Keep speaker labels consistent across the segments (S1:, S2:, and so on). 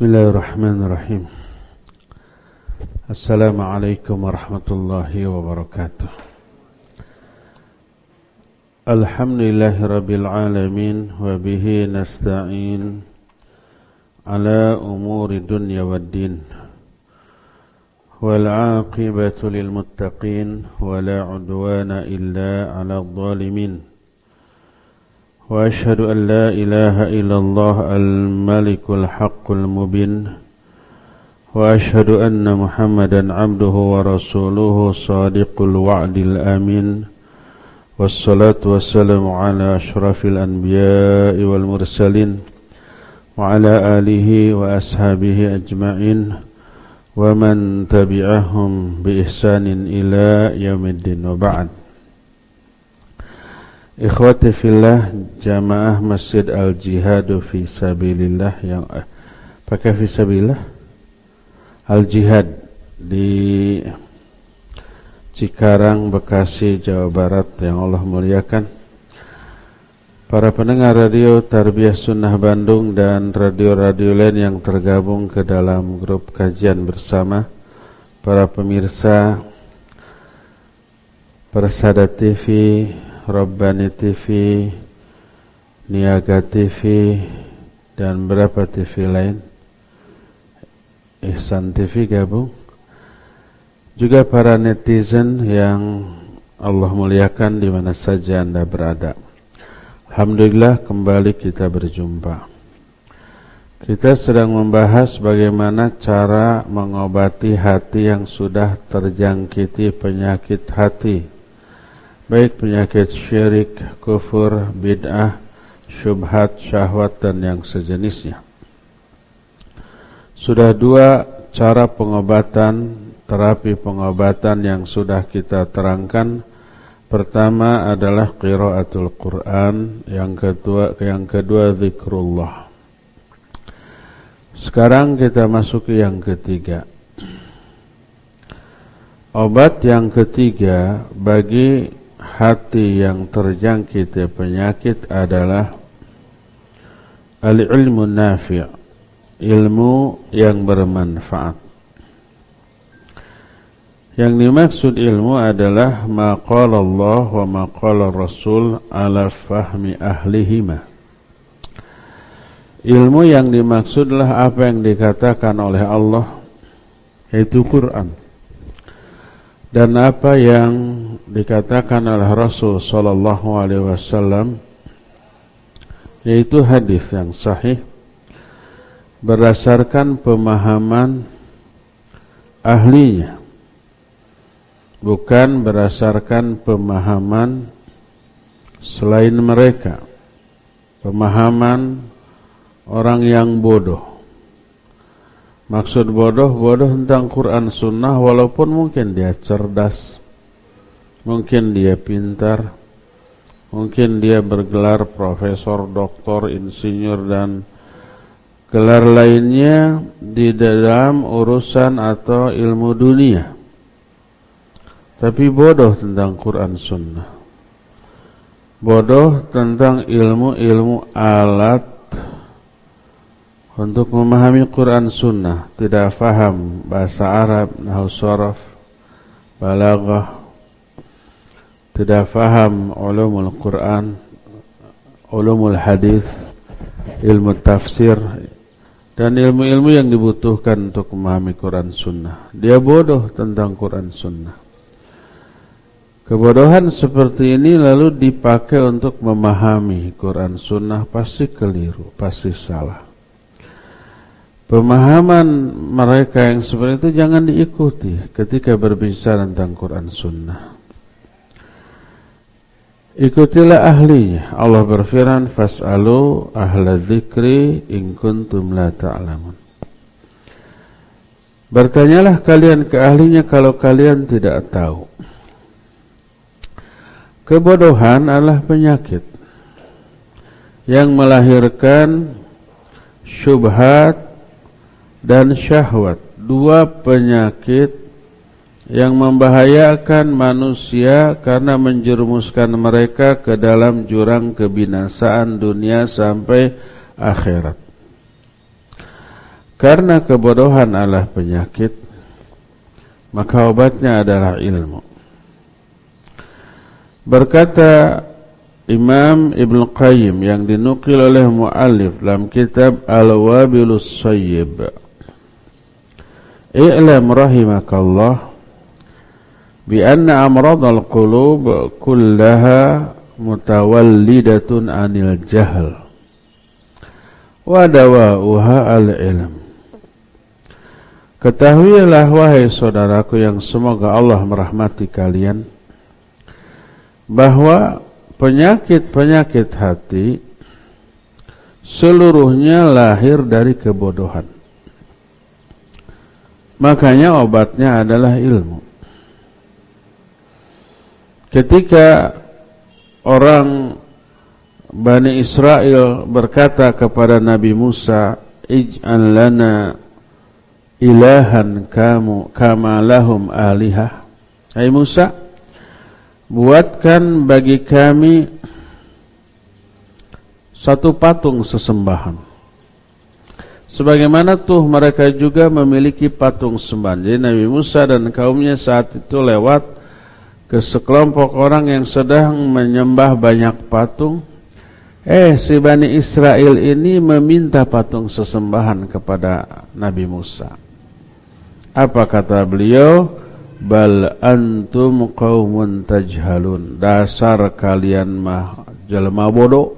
S1: بسم الله الرحمن الرحيم. السلام عليكم ورحمة الله وبركاته. الحمد لله رب العالمين وبه نستعين على أمور الدنيا والدين والعاقبة للمتقين ولا عدوان إلا على الظالمين. وأشهد أن لا إله إلا الله الملك الحق المبين وأشهد أن محمدا عبده ورسوله صادق الوعد الأمين والصلاة والسلام على أشرف الأنبياء والمرسلين وعلى آله وأصحابه أجمعين ومن تبعهم بإحسان إلى يوم الدين. وبعد Ikhwati fillah jamaah Masjid Al-Jihadu fi Sabilillah yang eh, pakai fi Sabilillah Al-Jihad di Cikarang, Bekasi, Jawa Barat yang Allah muliakan. Para pendengar radio Tarbiyah Sunnah Bandung dan radio-radio lain yang tergabung ke dalam grup kajian bersama para pemirsa Persada TV Rabbani TV, Niaga TV, dan berapa TV lain. Ihsan TV gabung. Juga para netizen yang Allah muliakan di mana saja Anda berada. Alhamdulillah kembali kita berjumpa. Kita sedang membahas bagaimana cara mengobati hati yang sudah terjangkiti penyakit hati baik penyakit syirik, kufur, bid'ah, syubhat, syahwat dan yang sejenisnya. Sudah dua cara pengobatan, terapi pengobatan yang sudah kita terangkan. Pertama adalah qiraatul Quran, yang kedua yang kedua zikrullah. Sekarang kita masuk ke yang ketiga. Obat yang ketiga bagi hati yang terjangkit penyakit adalah al-ilmu nafi' ilmu yang bermanfaat. Yang dimaksud ilmu adalah maqala Allah wa maqala Rasul ala fahmi ahlihima. Ilmu yang dimaksudlah apa yang dikatakan oleh Allah yaitu Quran. Dan apa yang dikatakan oleh Rasul sallallahu alaihi wasallam yaitu hadis yang sahih berdasarkan pemahaman ahlinya bukan berdasarkan pemahaman selain mereka. Pemahaman orang yang bodoh. Maksud bodoh, bodoh tentang Quran Sunnah walaupun mungkin dia cerdas, mungkin dia pintar, mungkin dia bergelar profesor, doktor, insinyur dan gelar lainnya di dalam urusan atau ilmu dunia. Tapi bodoh tentang Quran Sunnah. Bodoh tentang ilmu-ilmu alat untuk memahami Quran Sunnah tidak faham bahasa Arab, nahu sharaf, balaghah, tidak faham ulumul Quran, ulumul hadis, ilmu tafsir dan ilmu-ilmu yang dibutuhkan untuk memahami Quran Sunnah. Dia bodoh tentang Quran Sunnah. Kebodohan seperti ini lalu dipakai untuk memahami Quran Sunnah pasti keliru, pasti salah. Pemahaman mereka yang seperti itu jangan diikuti ketika berbicara tentang Quran Sunnah. Ikutilah ahlinya. Allah berfirman, "Fas'alu ahla dzikri in kuntum la ta'lamun." Bertanyalah kalian ke ahlinya kalau kalian tidak tahu. Kebodohan adalah penyakit yang melahirkan syubhat dan syahwat dua penyakit yang membahayakan manusia karena menjerumuskan mereka ke dalam jurang kebinasaan dunia sampai akhirat. Karena kebodohan adalah penyakit, maka obatnya adalah ilmu. Berkata Imam Ibn Qayyim yang dinukil oleh muallif dalam kitab Al-Wabilus Sayyib. I'lam rahimakallah amrad al-qulub kullaha mutawallidatun anil jahl wa dawa'uha al-ilm. Ketahuilah wahai saudaraku yang semoga Allah merahmati kalian bahwa penyakit-penyakit hati seluruhnya lahir dari kebodohan. Makanya obatnya adalah ilmu. Ketika orang Bani Israel berkata kepada Nabi Musa, "Ij'al lana ilahan kamu kama lahum alihah. Hai Musa buatkan bagi kami satu patung sesembahan. Sebagaimana tuh mereka juga memiliki patung sembahan. Jadi Nabi Musa dan kaumnya saat itu lewat ke sekelompok orang yang sedang menyembah banyak patung Eh si Bani Israel ini meminta patung sesembahan kepada Nabi Musa apa kata beliau? Bal antum qaumun tajhalun. Dasar kalian mah jelema bodoh.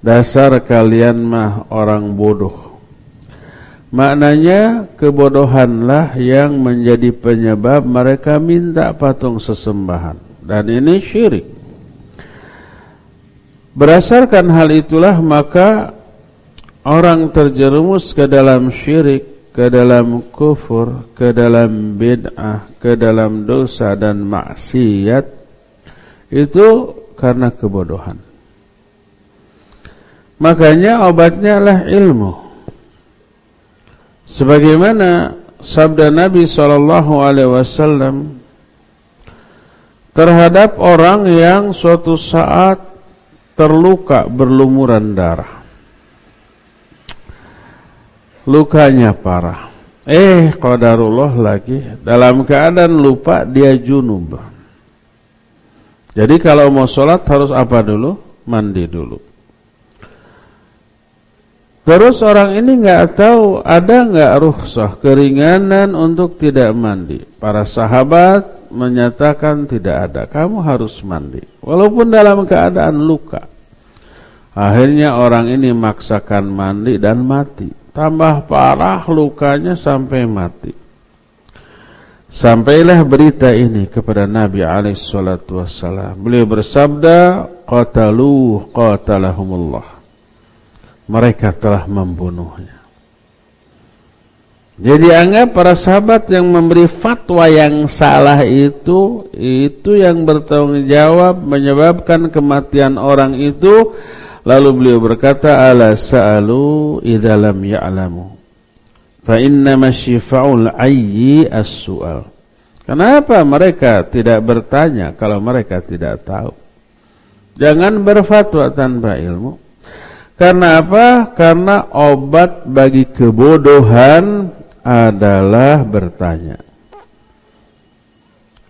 S1: Dasar kalian mah orang bodoh. Maknanya kebodohanlah yang menjadi penyebab mereka minta patung sesembahan. Dan ini syirik. Berdasarkan hal itulah maka orang terjerumus ke dalam syirik ke dalam kufur, ke dalam bid'ah, ke dalam dosa dan maksiat itu karena kebodohan. Makanya obatnya adalah ilmu. Sebagaimana sabda Nabi sallallahu alaihi wasallam terhadap orang yang suatu saat terluka berlumuran darah lukanya parah. Eh, qadarullah lagi dalam keadaan lupa dia junub. Jadi kalau mau sholat harus apa dulu? Mandi dulu. Terus orang ini nggak tahu ada nggak rukhsah keringanan untuk tidak mandi. Para sahabat menyatakan tidak ada. Kamu harus mandi walaupun dalam keadaan luka. Akhirnya orang ini maksakan mandi dan mati tambah parah lukanya sampai mati. Sampailah berita ini kepada Nabi alaihissalatu wassalam. Beliau bersabda, "Qatalu qatalahumullah." Mereka telah membunuhnya. Jadi anggap para sahabat yang memberi fatwa yang salah itu itu yang bertanggung jawab menyebabkan kematian orang itu Lalu beliau berkata, "Ala sa'alu idza lam ya'lamu." Fa inna masyifa'ul ayyi as-su'al. Kenapa mereka tidak bertanya kalau mereka tidak tahu? Jangan berfatwa tanpa ilmu. Karena apa? Karena obat bagi kebodohan adalah bertanya.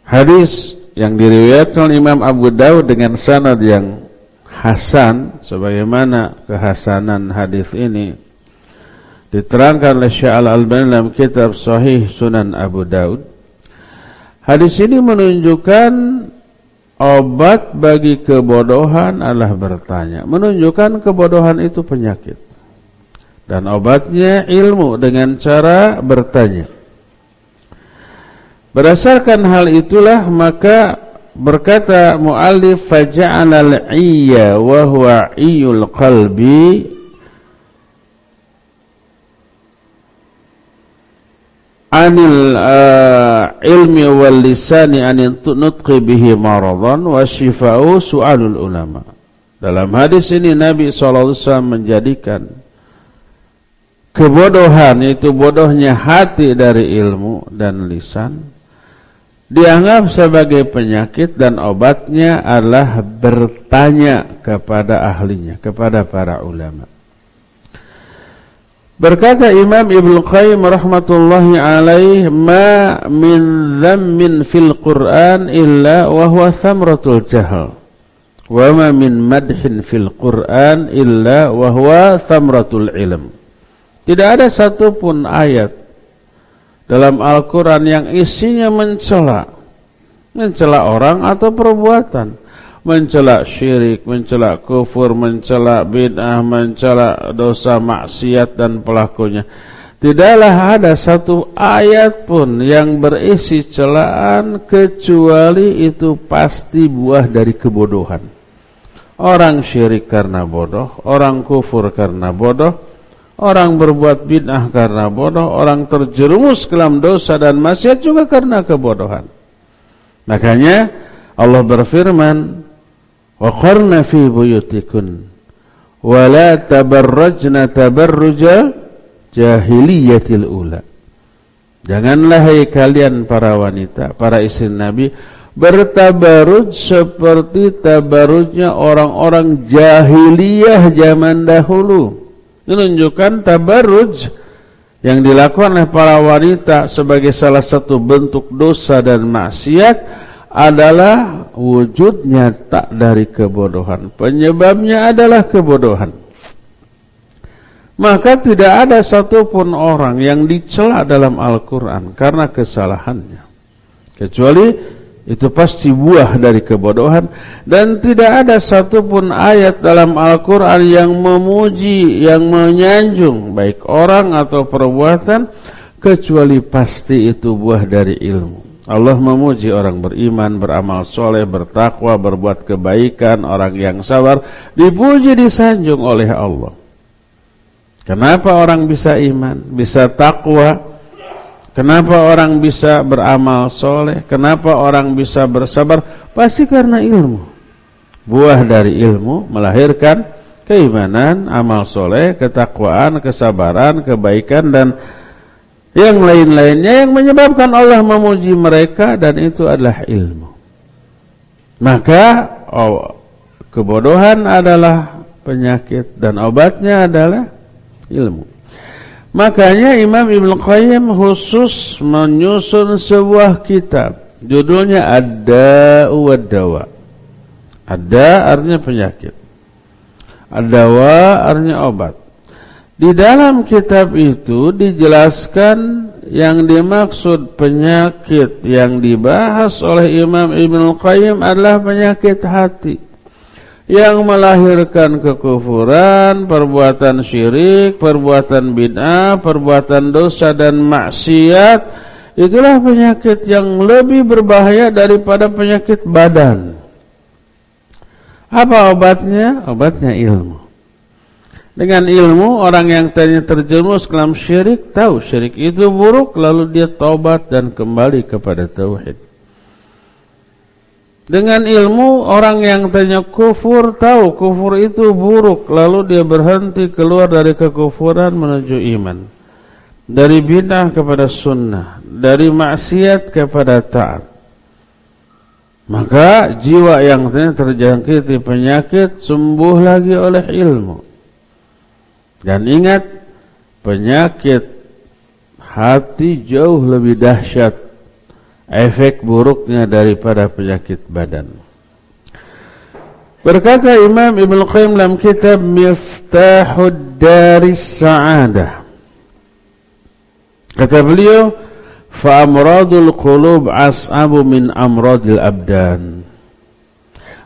S1: Hadis yang diriwayatkan Imam Abu Dawud dengan sanad yang hasan sebagaimana kehasanan hadis ini diterangkan oleh Syekh Al-Albani dalam kitab Sahih Sunan Abu Daud. Hadis ini menunjukkan obat bagi kebodohan adalah bertanya. Menunjukkan kebodohan itu penyakit. Dan obatnya ilmu dengan cara bertanya. Berdasarkan hal itulah maka Berkata muallif faja'ala al-iyya wa huwa iyul qalbi anil uh, ilmi wal lisani anin nutqi bihi maradan wa shifa'u su'alul ulama. Dalam hadis ini Nabi SAW menjadikan kebodohan itu bodohnya hati dari ilmu dan lisan dianggap sebagai penyakit dan obatnya adalah bertanya kepada ahlinya, kepada para ulama. Berkata Imam Ibnu Qayyim rahmatullahi alaih, "Ma min dhammin fil Qur'an illa wa huwa thamratul jahl." Wa ma min madhin fil Qur'an illa wa huwa thamratul ilm. Tidak ada satupun ayat dalam Al-Qur'an yang isinya mencela mencela orang atau perbuatan mencela syirik, mencela kufur, mencela bid'ah, mencela dosa maksiat dan pelakunya. Tidaklah ada satu ayat pun yang berisi celaan kecuali itu pasti buah dari kebodohan. Orang syirik karena bodoh, orang kufur karena bodoh, orang berbuat bid'ah karena bodoh, orang terjerumus ke dalam dosa dan maksiat juga karena kebodohan. Makanya Allah berfirman, wa في fi buyutikun wa la tabarrajna tabarruja janganlah hai kalian para wanita para istri nabi bertabaruj seperti tabarujnya orang-orang jahiliyah zaman dahulu. Menunjukkan tabaruj yang dilakukan oleh para wanita sebagai salah satu bentuk dosa dan maksiat adalah wujud nyata dari kebodohan. Penyebabnya adalah kebodohan. Maka tidak ada satupun orang yang dicela dalam Al-Quran karena kesalahannya. Kecuali itu pasti buah dari kebodohan. Dan tidak ada satupun ayat dalam Al-Quran yang memuji, yang menyanjung baik orang atau perbuatan. Kecuali pasti itu buah dari ilmu. Allah memuji orang beriman, beramal soleh, bertakwa, berbuat kebaikan, orang yang sabar, dipuji disanjung oleh Allah. Kenapa orang bisa iman, bisa takwa? Kenapa orang bisa beramal soleh? Kenapa orang bisa bersabar? Pasti karena ilmu. Buah dari ilmu melahirkan keimanan, amal soleh, ketakwaan, kesabaran, kebaikan dan yang lain-lainnya yang menyebabkan Allah memuji mereka dan itu adalah ilmu. Maka oh, kebodohan adalah penyakit dan obatnya adalah ilmu. Makanya Imam Ibn Qayyim khusus menyusun sebuah kitab. Judulnya Ada Wadawa. Ada artinya penyakit. Adawa artinya obat. Di dalam kitab itu dijelaskan yang dimaksud penyakit yang dibahas oleh Imam Ibn Qayyim adalah penyakit hati yang melahirkan kekufuran, perbuatan syirik, perbuatan bid'ah, perbuatan dosa dan maksiat. Itulah penyakit yang lebih berbahaya daripada penyakit badan. Apa obatnya? Obatnya ilmu. Dengan ilmu orang yang tadinya terjerumus dalam syirik tahu syirik itu buruk lalu dia taubat dan kembali kepada tauhid. Dengan ilmu orang yang tadinya kufur tahu kufur itu buruk lalu dia berhenti keluar dari kekufuran menuju iman. Dari bid'ah kepada sunnah, dari maksiat kepada taat. Maka jiwa yang terjangkiti penyakit sembuh lagi oleh ilmu. Dan ingat penyakit hati jauh lebih dahsyat efek buruknya daripada penyakit badan. Berkata Imam Ibn Qayyim dalam kitab Miftahud Daris Sa'adah. Kata beliau, "Fa'amradul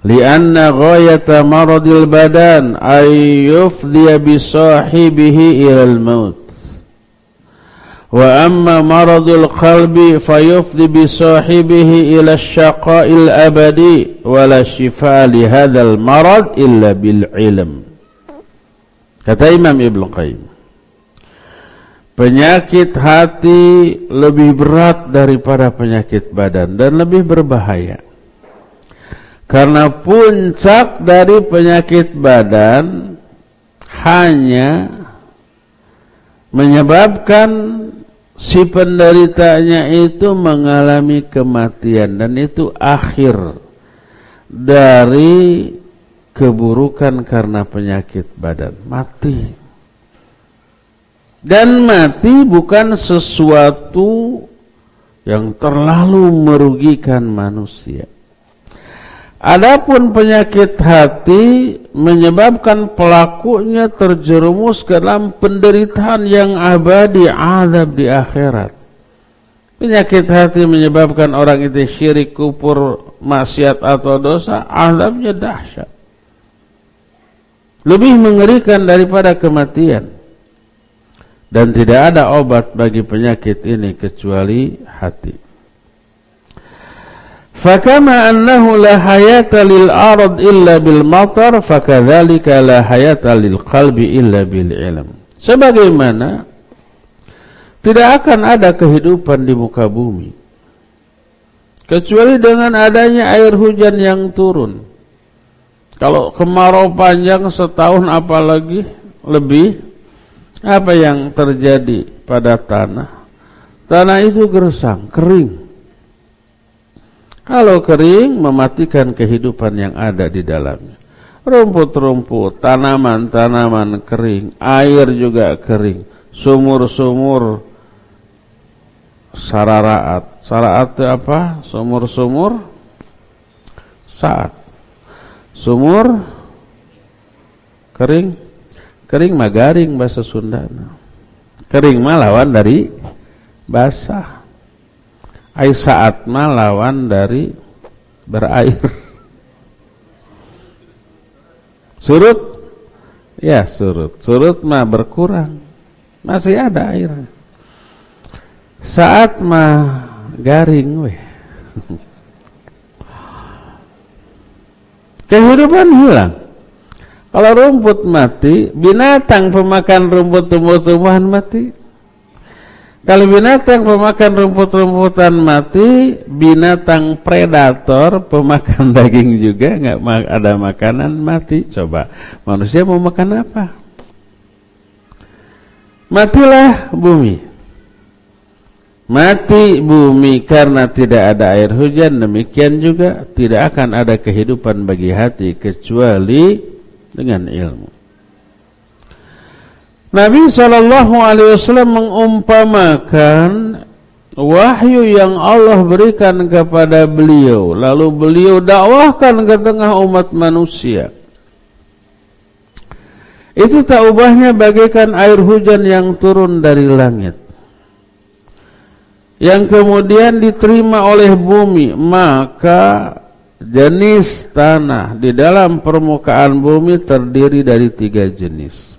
S1: li'anna ghayata maradil badan ay yufdiya ilal maut wa amma maradul qalbi fayufdi bi sahibihi syaqa'il abadi wala shifa li marad illa bil ilm kata Imam Qayyim Penyakit hati lebih berat daripada penyakit badan dan lebih berbahaya. Karena puncak dari penyakit badan hanya menyebabkan si penderitanya itu mengalami kematian dan itu akhir dari keburukan karena penyakit badan mati Dan mati bukan sesuatu yang terlalu merugikan manusia. Adapun penyakit hati menyebabkan pelakunya terjerumus ke dalam penderitaan yang abadi azab di akhirat. Penyakit hati menyebabkan orang itu syirik, kufur, maksiat atau dosa, azabnya dahsyat. Lebih mengerikan daripada kematian. Dan tidak ada obat bagi penyakit ini kecuali hati. Fakama annahu la hayata lil ard illa bil matar fakadzalika la hayata lil qalbi illa bil ilm. Sebagaimana tidak akan ada kehidupan di muka bumi kecuali dengan adanya air hujan yang turun. Kalau kemarau panjang setahun apalagi lebih apa yang terjadi pada tanah? Tanah itu gersang, kering. Kalau kering mematikan kehidupan yang ada di dalamnya. Rumput-rumput, tanaman-tanaman kering, air juga kering, sumur-sumur sararaat. Sararaat itu apa? Sumur-sumur saat. Sumur kering, kering magaring bahasa Sunda. Kering mah lawan dari basah. Air saat lawan dari berair. Surut? Ya surut. Surut mah berkurang. Masih ada air. Saat mah garing weh. Kehidupan hilang. Kalau rumput mati, binatang pemakan rumput tumbuh-tumbuhan mati. Kalau binatang pemakan rumput-rumputan mati, binatang predator pemakan daging juga nggak ada makanan mati. Coba manusia mau makan apa? Matilah bumi. Mati bumi karena tidak ada air hujan, demikian juga tidak akan ada kehidupan bagi hati kecuali dengan ilmu. Nabi Shallallahu Alaihi Wasallam mengumpamakan wahyu yang Allah berikan kepada beliau, lalu beliau dakwahkan ke tengah umat manusia. Itu tak ubahnya bagaikan air hujan yang turun dari langit. Yang kemudian diterima oleh bumi, maka jenis tanah di dalam permukaan bumi terdiri dari tiga jenis.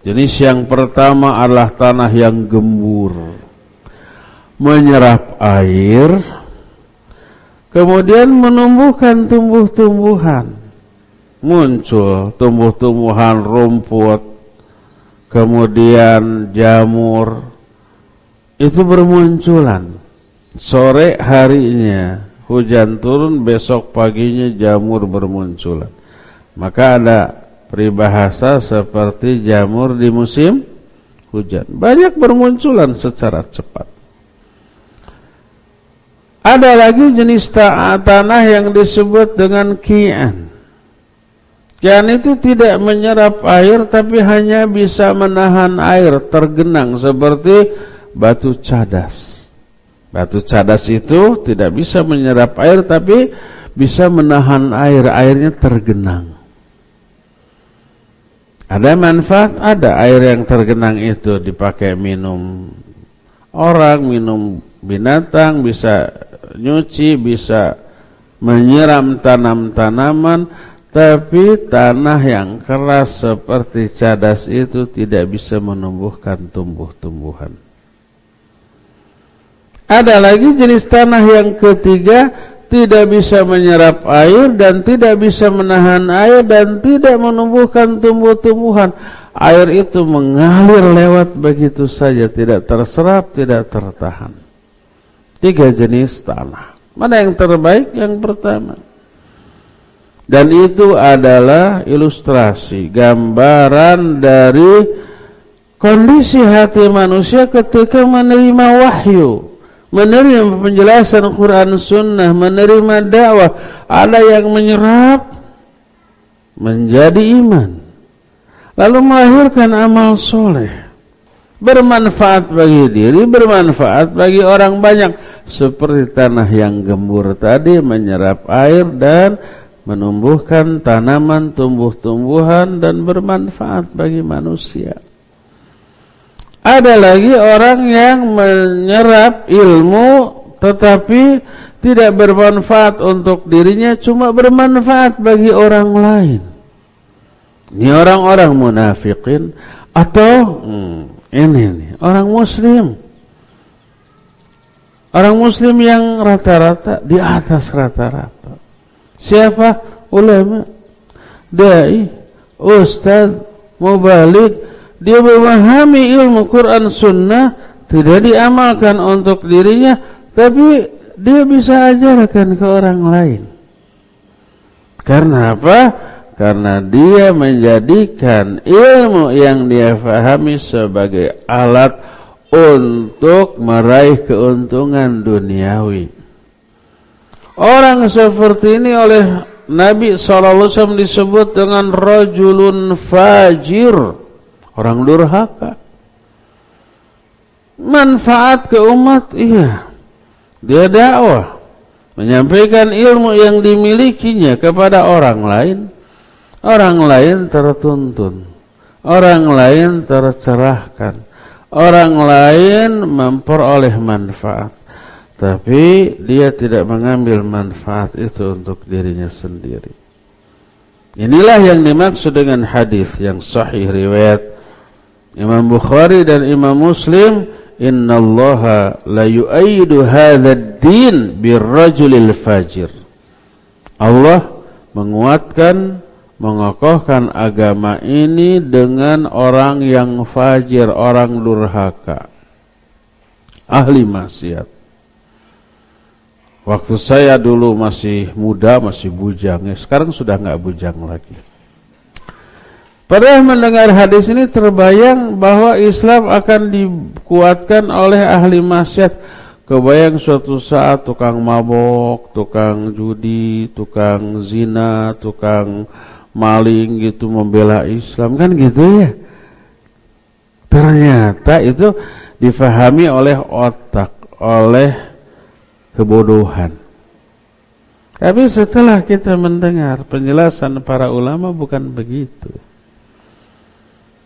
S1: Jenis yang pertama adalah tanah yang gembur Menyerap air Kemudian menumbuhkan tumbuh-tumbuhan. Muncul tumbuh-tumbuhan rumput Kemudian jamur. Itu bermunculan. Sore harinya Hujan turun besok paginya jamur bermunculan. Maka ada peribahasa seperti jamur di musim hujan. Banyak bermunculan secara cepat. Ada lagi jenis tanah yang disebut dengan kian. Kian itu tidak menyerap air tapi hanya bisa menahan air tergenang seperti batu cadas. Batu cadas itu tidak bisa menyerap air tapi bisa menahan air, airnya tergenang. Ada manfaat, ada air yang tergenang itu dipakai minum orang, minum binatang, bisa nyuci, bisa menyiram tanam-tanaman, tapi tanah yang keras seperti cadas itu tidak bisa menumbuhkan tumbuh-tumbuhan. Ada lagi jenis tanah yang ketiga tidak bisa menyerap air dan tidak bisa menahan air dan tidak menumbuhkan tumbuh-tumbuhan. Air itu mengalir lewat begitu saja, tidak terserap, tidak tertahan. Tiga jenis tanah. Mana yang terbaik? Yang pertama. Dan itu adalah ilustrasi, gambaran dari kondisi hati manusia ketika menerima wahyu menerima penjelasan Quran Sunnah, menerima dakwah, ada yang menyerap menjadi iman, lalu melahirkan amal soleh. bermanfaat bagi diri, bermanfaat bagi orang banyak. Seperti tanah yang gembur tadi menyerap air dan menumbuhkan tanaman, tumbuh-tumbuhan dan bermanfaat bagi manusia. Ada lagi orang yang menyerap ilmu tetapi tidak bermanfaat untuk dirinya, cuma bermanfaat bagi orang lain. Ini orang-orang munafikin atau hmm, ini nih, orang muslim. Orang muslim yang rata-rata di atas rata-rata. Siapa? Ulama. Dai, ustaz, mubalik, dia memahami ilmu Quran sunnah tidak diamalkan untuk dirinya, tapi dia bisa ajarkan ke orang lain. Karena apa? Karena dia menjadikan ilmu yang dia fahami sebagai alat untuk meraih keuntungan duniawi. Orang seperti ini oleh Nabi SAW disebut dengan rajulun fajir. Orang durhaka. Manfaat ke umat, iya. Dia dakwah. Menyampaikan ilmu yang dimilikinya kepada orang lain Orang lain tertuntun Orang lain tercerahkan Orang lain memperoleh manfaat Tapi dia tidak mengambil manfaat itu untuk dirinya sendiri Inilah yang dimaksud dengan hadis yang sahih riwayat Imam Bukhari dan Imam Muslim Inna Allah la yu'ayyidu hadha din birrajulil fajir Allah menguatkan mengokohkan agama ini dengan orang yang fajir, orang durhaka, ahli maksiat. Waktu saya dulu masih muda, masih bujang, ya sekarang sudah nggak bujang lagi. Padahal mendengar hadis ini terbayang bahwa Islam akan dikuatkan oleh ahli maksiat. Kebayang suatu saat tukang mabok, tukang judi, tukang zina, tukang maling gitu membela Islam. Kan gitu ya? Ternyata itu difahami oleh otak oleh kebodohan. Tapi setelah kita mendengar penjelasan para ulama bukan begitu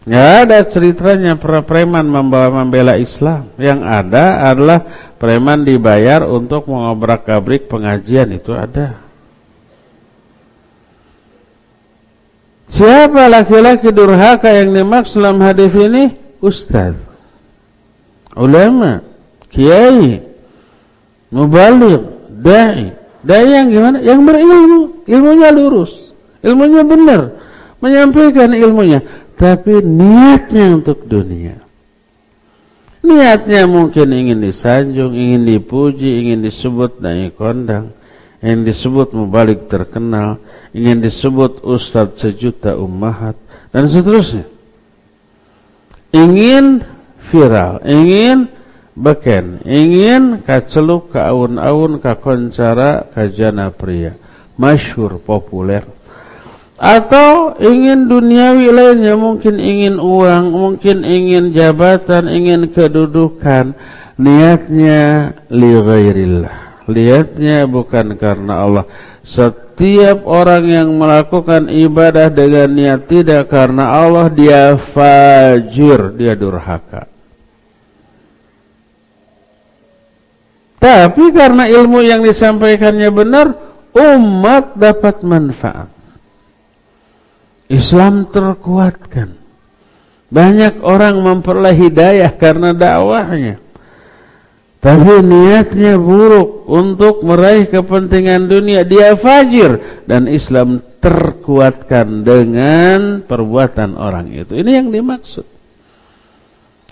S1: Ya ada ceritanya preman membawa membela Islam. Yang ada adalah preman dibayar untuk mengobrak-abrik pengajian itu ada. Siapa laki-laki durhaka yang dimaksud dalam hadis ini? Ustaz, ulama, kiai, mubalik, dai. Dai yang gimana? Yang berilmu, ilmunya lurus, ilmunya benar, menyampaikan ilmunya, tapi niatnya untuk dunia. Niatnya mungkin ingin disanjung, ingin dipuji, ingin disebut naik kondang, ingin disebut mubalik terkenal, ingin disebut ustadz sejuta ummahat dan seterusnya. Ingin viral, ingin beken, ingin kaceluk, kaun-aun, kakoncara, kajana pria, masyhur, populer. Atau ingin duniawi lainnya, mungkin ingin uang, mungkin ingin jabatan, ingin kedudukan. Niatnya li ghairillah. Niatnya bukan karena Allah. Setiap orang yang melakukan ibadah dengan niat tidak karena Allah dia fajir, dia durhaka. Tapi karena ilmu yang disampaikannya benar, umat dapat manfaat. Islam terkuatkan. Banyak orang memperoleh hidayah karena dakwahnya. Tapi niatnya buruk untuk meraih kepentingan dunia. Dia fajir. Dan Islam terkuatkan dengan perbuatan orang itu. Ini yang dimaksud.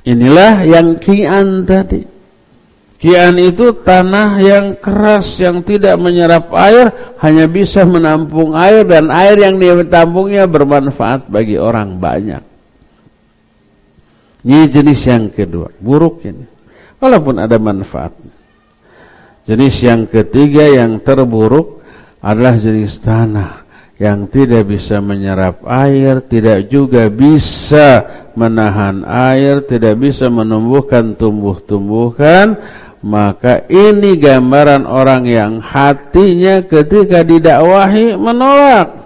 S1: Inilah yang kian tadi. Kian itu tanah yang keras yang tidak menyerap air. Hanya bisa menampung air. Dan air yang dia tampungnya bermanfaat bagi orang banyak. Ini jenis yang kedua. Buruk ini walaupun ada manfaat. Jenis yang ketiga yang terburuk adalah jenis tanah yang tidak bisa menyerap air, tidak juga bisa menahan air, tidak bisa menumbuhkan tumbuh-tumbuhan, maka ini gambaran orang yang hatinya ketika didakwahi menolak.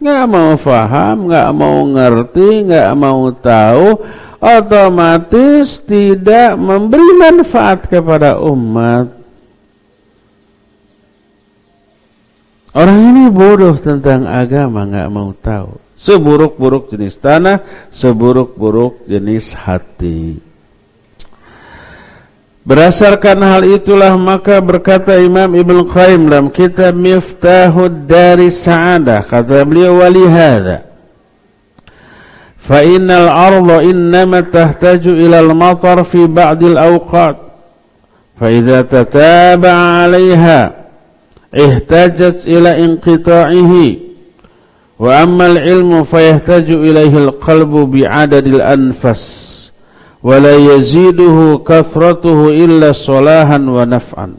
S1: Nggak mau faham, nggak mau ngerti, nggak mau tahu, otomatis tidak memberi manfaat kepada umat. Orang ini bodoh tentang agama, nggak mau tahu. Seburuk-buruk jenis tanah, seburuk-buruk jenis hati. Berdasarkan hal itulah maka berkata Imam Ibn Qayyim dalam kitab Miftahud Dari Sa'adah kata beliau walihada fa innal arda innama tahtaju ila al-matar fi ba'd al-awqat fa idza tataba'a 'alayha ihtajat ila inqita'ihi. Wa amma al-ilmu fayahtaju ilaihi al-qalbu bi'adadil anfas wa la yaziduhu kathratuhu illa salahan wa naf'an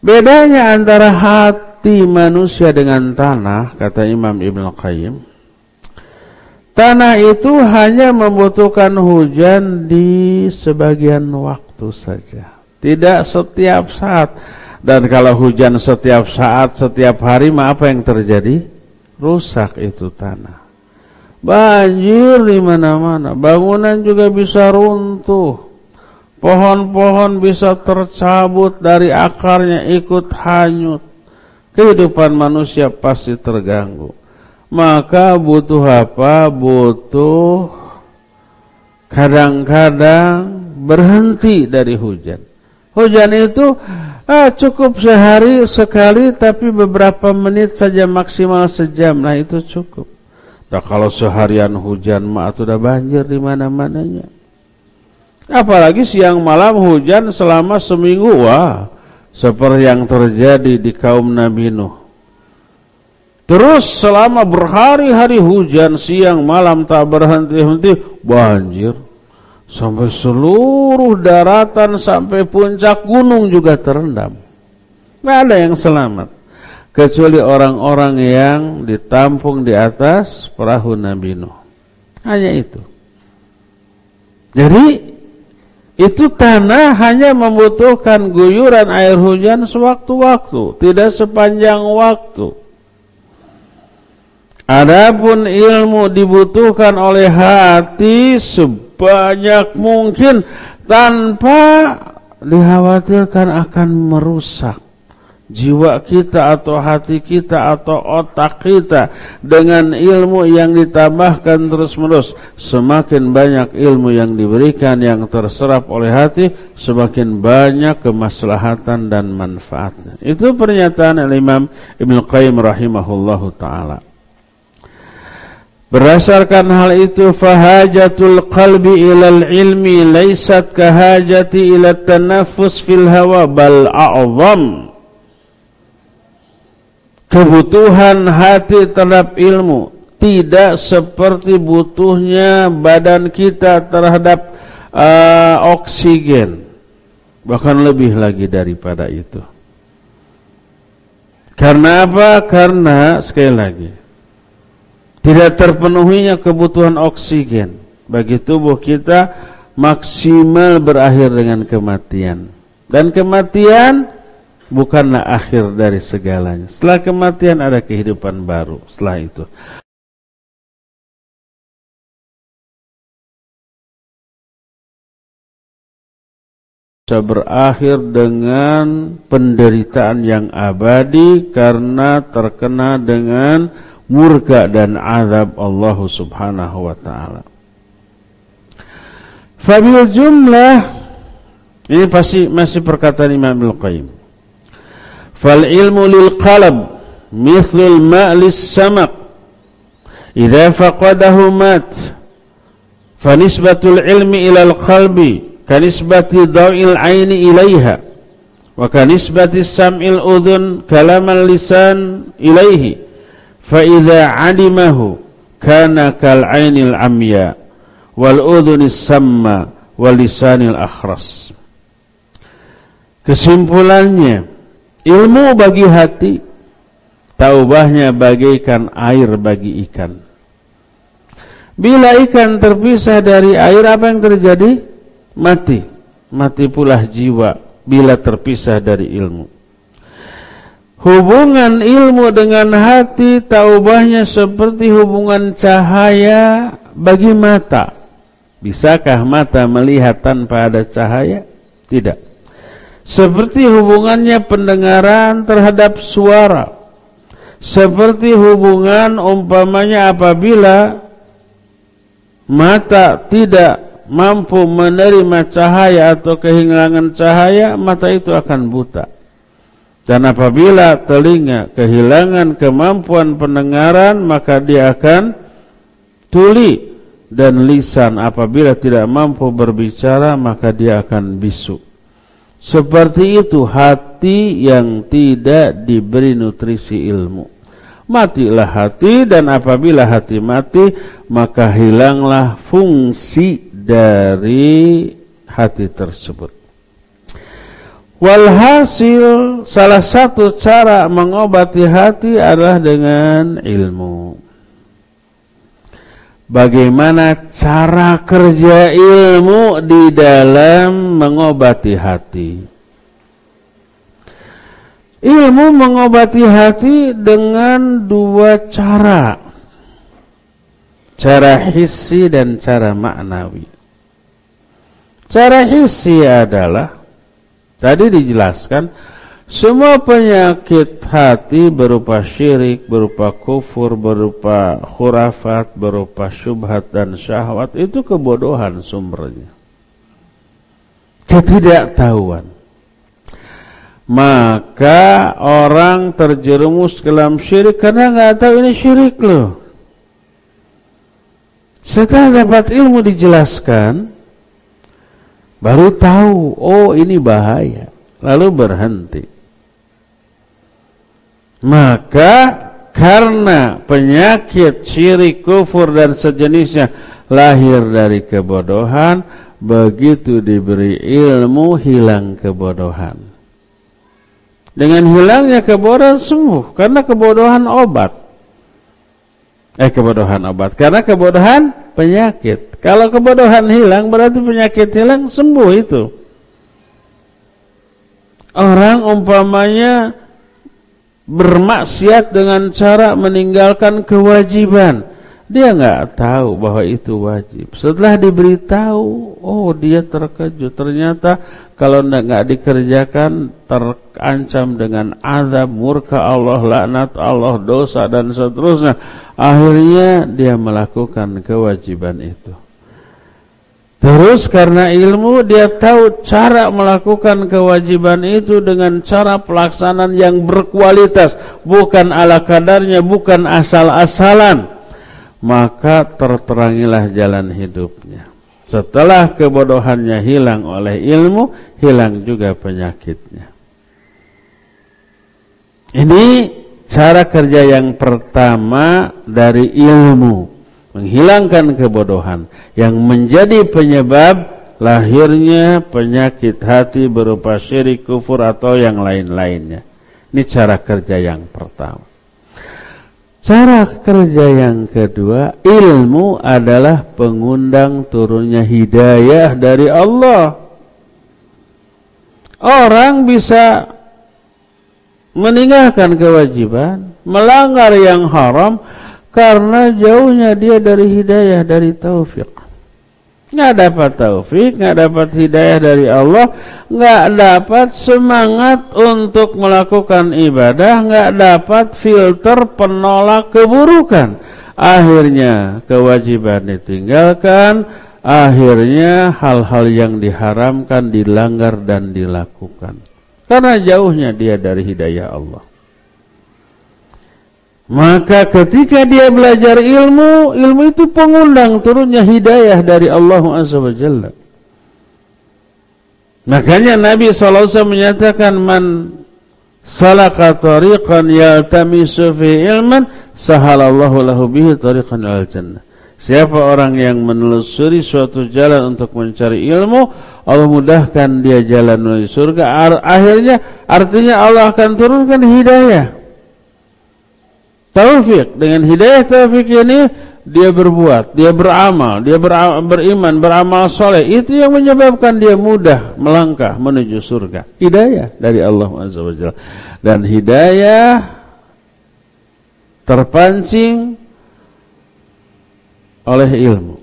S1: bedanya antara hati manusia dengan tanah kata Imam Ibn Qayyim tanah itu hanya membutuhkan hujan di sebagian waktu saja tidak setiap saat dan kalau hujan setiap saat, setiap hari, mah apa yang terjadi? Rusak itu tanah. Banjir di mana-mana. Bangunan juga bisa runtuh. Pohon-pohon bisa tercabut dari akarnya ikut hanyut. Kehidupan manusia pasti terganggu. Maka butuh apa? Butuh kadang-kadang berhenti dari hujan. Hujan itu Ah, cukup sehari sekali tapi beberapa menit saja maksimal sejam. Nah itu cukup. Nah kalau seharian hujan mah sudah banjir di mana-mananya. Apalagi siang malam hujan selama seminggu. Wah, seperti yang terjadi di kaum Nabi Nuh. Terus selama berhari-hari hujan siang malam tak berhenti-henti banjir. Sampai seluruh daratan sampai puncak gunung juga terendam. Tidak ada yang selamat. Kecuali orang-orang yang ditampung di atas perahu Nabi Nuh. Hanya itu. Jadi itu tanah hanya membutuhkan guyuran air hujan sewaktu-waktu, tidak sepanjang waktu. Adapun ilmu dibutuhkan oleh hati sebanyak mungkin tanpa dikhawatirkan akan merusak jiwa kita atau hati kita atau otak kita dengan ilmu yang ditambahkan terus-menerus semakin banyak ilmu yang diberikan yang terserap oleh hati semakin banyak kemaslahatan dan manfaatnya itu pernyataan Imam Ibn Qayyim rahimahullahu taala Berdasarkan hal itu fahajatul qalbi ilal ilmi laysat kahajati ila tanaffus fil hawa bal a'zam. Kebutuhan hati terhadap ilmu tidak seperti butuhnya badan kita terhadap uh, oksigen. Bahkan lebih lagi daripada itu. Karena apa? Karena sekali lagi tidak terpenuhinya kebutuhan oksigen bagi tubuh kita maksimal berakhir dengan kematian. Dan kematian bukanlah akhir dari segalanya. Setelah kematian ada kehidupan baru setelah itu. bisa berakhir dengan penderitaan yang abadi karena terkena dengan murka dan azab Allah Subhanahu wa taala. Fabil jumlah ini pasti masih perkataan Imam Al-Qayyim. Fal ilmu lil qalb mithlul ma'lis samak idza faqadahu mat fa nisbatul ilmi ila al qalbi ka nisbati dawil aini ilaiha wa ka nisbati sam'il udhun kalamal lisan ilaihi fa idza kana kal ainil amya wal samma wal lisanil akhras. Kesimpulannya ilmu bagi hati Taubahnya bagaikan air bagi ikan. Bila ikan terpisah dari air apa yang terjadi? Mati. Mati pula jiwa bila terpisah dari ilmu. Hubungan ilmu dengan hati taubahnya seperti hubungan cahaya bagi mata. Bisakah mata melihat tanpa ada cahaya? Tidak. Seperti hubungannya pendengaran terhadap suara. Seperti hubungan umpamanya apabila mata tidak mampu menerima cahaya atau kehilangan cahaya, mata itu akan buta. Dan apabila telinga kehilangan kemampuan pendengaran, maka dia akan tuli. Dan lisan apabila tidak mampu berbicara, maka dia akan bisu. Seperti itu hati yang tidak diberi nutrisi ilmu matilah hati dan apabila hati mati maka hilanglah fungsi dari hati tersebut. Walhasil salah satu cara mengobati hati adalah dengan ilmu. Bagaimana cara kerja ilmu di dalam mengobati hati? Ilmu mengobati hati dengan dua cara. Cara hissi dan cara maknawi. Cara hissi adalah tadi dijelaskan semua penyakit hati berupa syirik, berupa kufur, berupa khurafat, berupa syubhat dan syahwat itu kebodohan sumbernya. Ketidaktahuan maka orang terjerumus ke dalam syirik karena nggak tahu ini syirik loh. Setelah dapat ilmu dijelaskan, baru tahu, oh ini bahaya, lalu berhenti. Maka karena penyakit syirik, kufur dan sejenisnya lahir dari kebodohan, begitu diberi ilmu hilang kebodohan. Dengan hilangnya kebodohan sembuh karena kebodohan obat. Eh kebodohan obat karena kebodohan penyakit. Kalau kebodohan hilang berarti penyakit hilang sembuh itu. Orang umpamanya bermaksiat dengan cara meninggalkan kewajiban dia nggak tahu bahwa itu wajib. Setelah diberitahu, oh dia terkejut. Ternyata kalau nggak dikerjakan terancam dengan azab, murka Allah, laknat Allah, dosa dan seterusnya. Akhirnya dia melakukan kewajiban itu. Terus karena ilmu dia tahu cara melakukan kewajiban itu dengan cara pelaksanaan yang berkualitas, bukan ala kadarnya, bukan asal-asalan maka terterangilah jalan hidupnya. Setelah kebodohannya hilang oleh ilmu, hilang juga penyakitnya. Ini cara kerja yang pertama dari ilmu, menghilangkan kebodohan yang menjadi penyebab lahirnya penyakit hati berupa syirik, kufur atau yang lain-lainnya. Ini cara kerja yang pertama. Cara kerja yang kedua, ilmu adalah pengundang turunnya hidayah dari Allah. Orang bisa meninggalkan kewajiban, melanggar yang haram karena jauhnya dia dari hidayah, dari taufik nggak dapat taufik, nggak dapat hidayah dari Allah, nggak dapat semangat untuk melakukan ibadah, nggak dapat filter penolak keburukan. Akhirnya kewajiban ditinggalkan, akhirnya hal-hal yang diharamkan dilanggar dan dilakukan. Karena jauhnya dia dari hidayah Allah. Maka ketika dia belajar ilmu, ilmu itu pengundang turunnya hidayah dari Allah Azza wa Jalla. Makanya Nabi SAW menyatakan man salaka tariqan yaltamisu fi ilman sahalallahu lahu bihi tariqan al jannah. Siapa orang yang menelusuri suatu jalan untuk mencari ilmu, Allah mudahkan dia jalan menuju surga. Akhirnya artinya Allah akan turunkan hidayah. Taufik dengan hidayah taufik ini dia berbuat, dia beramal, dia beriman, beramal soleh. Itu yang menyebabkan dia mudah melangkah menuju surga. Hidayah dari Allah Azza wa Jalla. Dan hidayah terpancing oleh ilmu.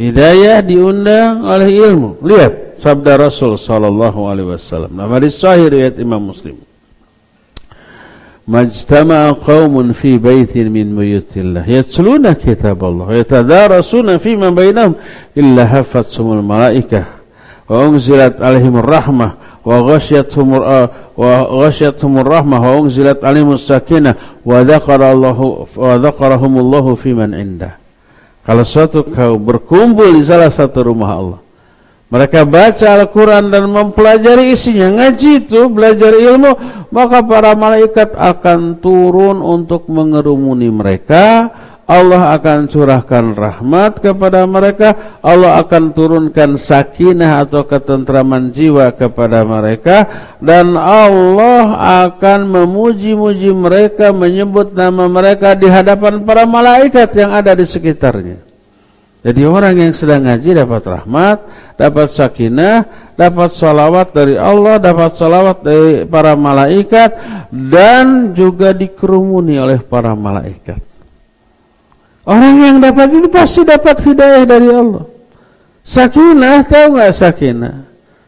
S1: Hidayah diundang oleh ilmu. Lihat sabda Rasul sallallahu alaihi wasallam. Nama hadis sahih riwayat Imam Muslim. مجتمع قوم في بيت من بيوت الله يتلون كتاب الله يتدارسون فيما بينهم إلا هفتهم الملائكة وأنزلت عليهم الرحمة وغشيتهم وغشيتهم الرحمة وأنزلت عليهم السكينة وذكر الله وذكرهم الله في من عنده kalau suatu kaum berkumpul di salah satu rumah Allah mereka baca Al-Quran dan mempelajari isinya. Ngaji itu, belajar ilmu. Maka para malaikat akan turun untuk mengerumuni mereka. Allah akan curahkan rahmat kepada mereka. Allah akan turunkan sakinah atau ketentraman jiwa kepada mereka. Dan Allah akan memuji-muji mereka, menyebut nama mereka di hadapan para malaikat yang ada di sekitarnya. Jadi orang yang sedang ngaji dapat rahmat, dapat sakinah, dapat salawat dari Allah, dapat salawat dari para malaikat, dan juga dikerumuni oleh para malaikat. Orang yang dapat itu pasti dapat hidayah dari Allah. Sakinah, tahu nggak sakinah?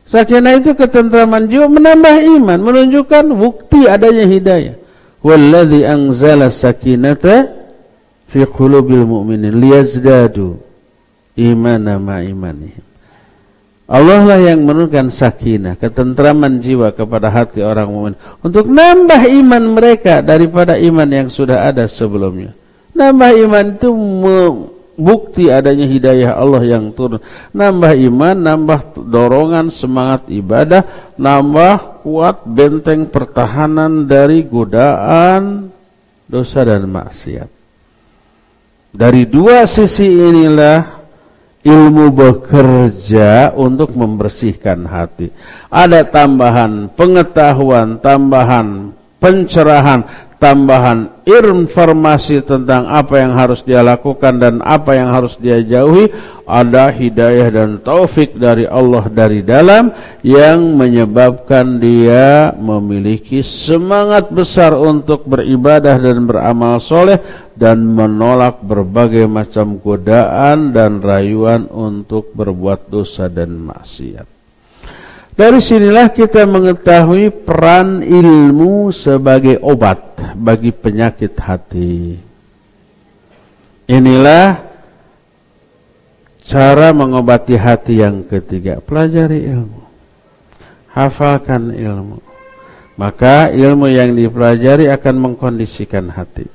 S1: Sakinah itu ketentraman jiwa, menambah iman, menunjukkan bukti adanya hidayah. Walladhi anzala sakinata fi qulubil mu'minin liyazdadu imana ma imanihim. Allah lah yang menurunkan sakinah, ketentraman jiwa kepada hati orang mukmin untuk nambah iman mereka daripada iman yang sudah ada sebelumnya. Nambah iman itu bukti adanya hidayah Allah yang turun. Nambah iman, nambah dorongan semangat ibadah, nambah kuat benteng pertahanan dari godaan dosa dan maksiat. Dari dua sisi inilah ilmu bekerja untuk membersihkan hati. Ada tambahan pengetahuan, tambahan pencerahan, tambahan informasi tentang apa yang harus dia lakukan dan apa yang harus dia jauhi ada hidayah dan taufik dari Allah dari dalam yang menyebabkan dia memiliki semangat besar untuk beribadah dan beramal soleh dan menolak berbagai macam godaan dan rayuan untuk berbuat dosa dan maksiat. Dari sinilah kita mengetahui peran ilmu sebagai obat bagi penyakit hati. Inilah cara mengobati hati yang ketiga. Pelajari ilmu. Hafalkan ilmu. Maka ilmu yang dipelajari akan mengkondisikan hati.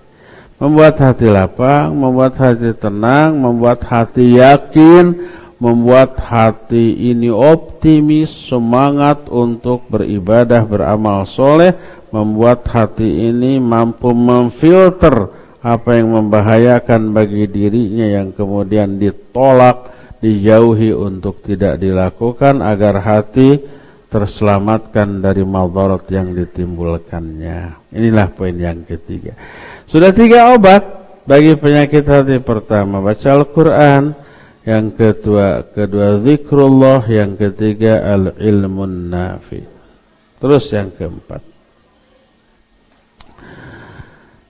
S1: Membuat hati lapang, membuat hati tenang, membuat hati yakin, membuat hati ini optimis, semangat untuk beribadah, beramal soleh, membuat hati ini mampu memfilter apa yang membahayakan bagi dirinya yang kemudian ditolak, dijauhi untuk tidak dilakukan agar hati terselamatkan dari maldarat yang ditimbulkannya. Inilah poin yang ketiga. Sudah tiga obat bagi penyakit hati pertama, baca Al-Quran, yang kedua kedua zikrullah, yang ketiga al-ilmun nafi. Terus yang keempat.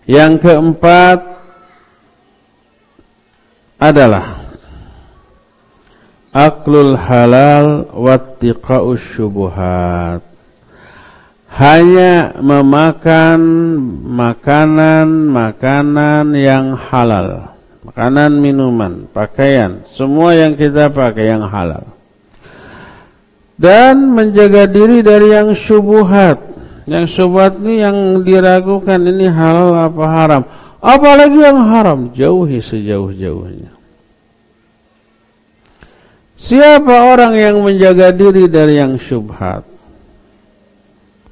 S1: Yang keempat adalah aklul halal wattiqa'us syubuhat. Hanya memakan makanan-makanan yang halal makanan, minuman, pakaian, semua yang kita pakai yang halal. Dan menjaga diri dari yang syubuhat. Yang syubuhat ini yang diragukan ini halal apa haram. Apalagi yang haram, jauhi sejauh-jauhnya. Siapa orang yang menjaga diri dari yang syubhat?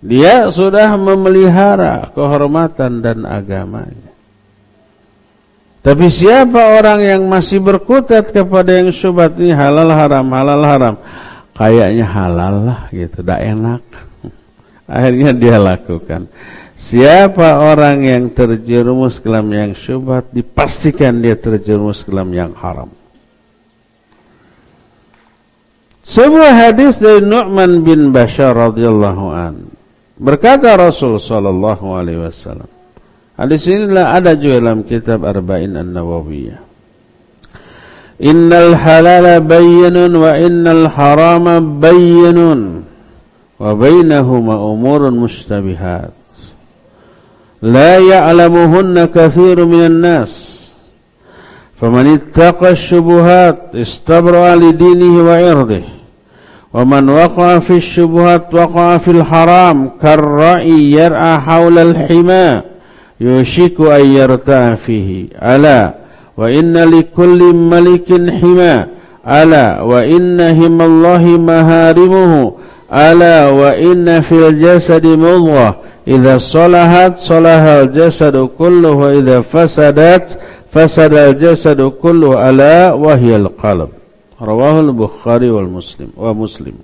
S1: Dia sudah memelihara kehormatan dan agamanya. Tapi siapa orang yang masih berkutat kepada yang syubhat ini halal haram, halal haram. Kayaknya halal lah gitu, tidak enak. Akhirnya dia lakukan. Siapa orang yang terjerumus ke dalam yang syubhat dipastikan dia terjerumus ke dalam yang haram. Sebuah hadis dari Nu'man bin Bashar radhiyallahu an. Berkata Rasul sallallahu. Hadis inilah ada juga dalam kitab Arba'in An-Nawawiyah. Innal halala bayyinun wa innal harama bayyinun wa bainahuma umurun mushtabihat. La ya'lamuhunna kathirun minan nas. فمن اتقى الشبهات استبرأ لدينه وعرضه ومن وقع في الشبهات وقع في الحرام كالرأي يرعى حول الحمى yushiku ayyarta fihi. Ala. Wa inna likulli malikin hima. Ala. Wa inna himallahi maharimuhu. Ala. Wa inna fil jasadi mudghah. Idza salahat salahal jasadu kulluhu. Idza fasadat fasadal jasadu kulluhu. Ala. Wa hiyal qalb. Rawahul bukhari wal muslim. Wa muslim.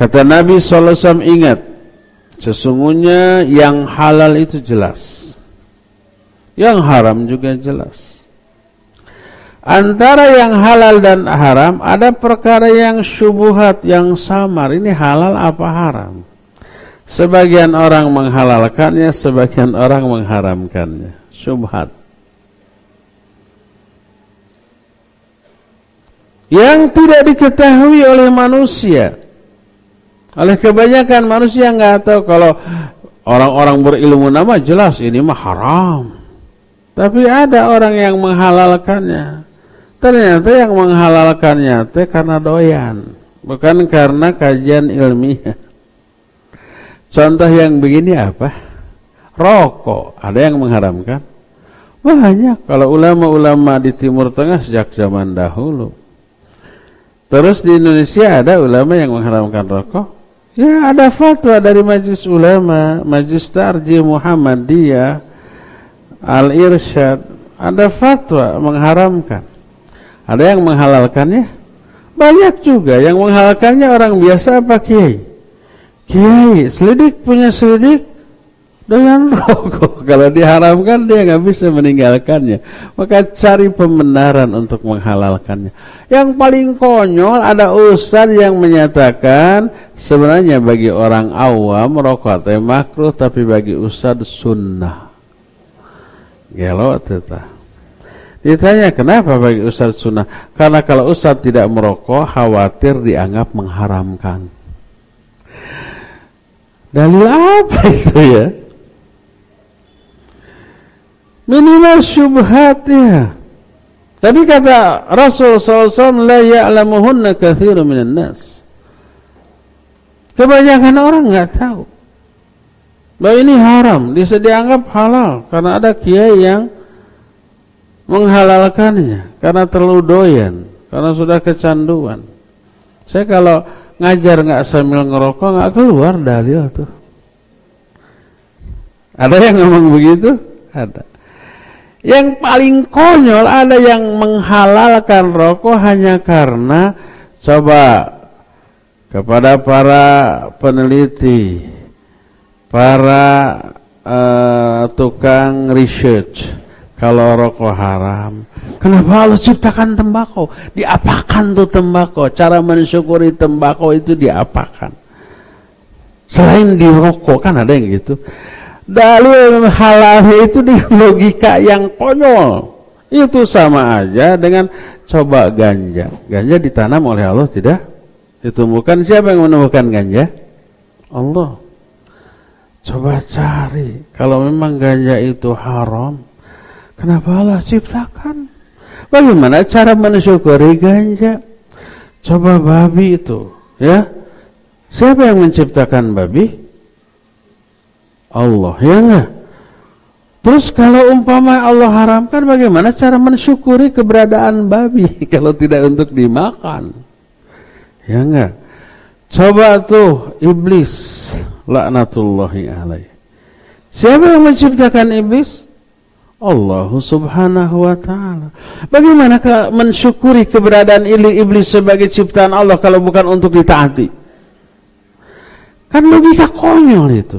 S1: Kata nabi sallallahu ingat sesungguhnya yang halal itu jelas. Yang haram juga jelas. Antara yang halal dan haram ada perkara yang syubuhat, yang samar. Ini halal apa haram? Sebagian orang menghalalkannya, sebagian orang mengharamkannya. Syubhat. yang tidak diketahui oleh manusia. Oleh kebanyakan manusia nggak tahu kalau orang-orang berilmu nama jelas ini mah haram. Tapi ada orang yang menghalalkannya. Ternyata yang menghalalkannya teh karena doyan, bukan karena kajian ilmiah. Contoh yang begini apa? Rokok, ada yang mengharamkan? Banyak kalau ulama-ulama di Timur Tengah sejak zaman dahulu Terus di Indonesia ada ulama yang mengharamkan rokok? Ya ada fatwa dari majlis ulama, majlis tarjih Muhammadiyah, Al-Irsyad. Ada fatwa mengharamkan. Ada yang menghalalkannya? Banyak juga yang menghalalkannya orang biasa apa kiai? Kiai, selidik punya selidik, dengan rokok. Kalau diharamkan dia nggak bisa meninggalkannya. Maka cari pembenaran untuk menghalalkannya. Yang paling konyol ada ustaz yang menyatakan sebenarnya bagi orang awam rokok teh makruh tapi bagi ustaz sunnah. Gelo tetap. Ditanya kenapa bagi ustaz sunnah? Karena kalau ustaz tidak merokok khawatir dianggap mengharamkan. Dalil apa itu ya? minimal syubhatnya. Tapi kata Rasul SAW, la ya'lamuhunna kathiru minan nas. Kebanyakan orang nggak tahu bahwa ini haram, bisa dianggap halal karena ada kiai yang menghalalkannya karena terlalu doyan, karena sudah kecanduan. Saya kalau ngajar nggak sambil ngerokok nggak keluar dalil tuh. Ada yang ngomong begitu? Ada. Yang paling konyol ada yang menghalalkan rokok hanya karena coba kepada para peneliti, para uh, tukang research kalau rokok haram. Kenapa Allah ciptakan tembakau? Diapakan tuh tembakau? Cara mensyukuri tembakau itu diapakan? Selain di rokok kan ada yang gitu dalil halalnya itu di logika yang konyol. Itu sama aja dengan coba ganja. Ganja ditanam oleh Allah tidak? Ditumbuhkan siapa yang menumbuhkan ganja? Allah. Coba cari. Kalau memang ganja itu haram, kenapa Allah ciptakan? Bagaimana cara mensyukuri ganja? Coba babi itu, ya. Siapa yang menciptakan babi? Allah, ya enggak? Terus kalau umpama Allah haramkan bagaimana cara mensyukuri keberadaan babi kalau tidak untuk dimakan? Ya enggak? Coba tuh iblis laknatullahi alaih. Siapa yang menciptakan iblis? Allah subhanahu wa ta'ala. Bagaimana mensyukuri keberadaan iblis sebagai ciptaan Allah kalau bukan untuk ditaati? Kan logika konyol itu.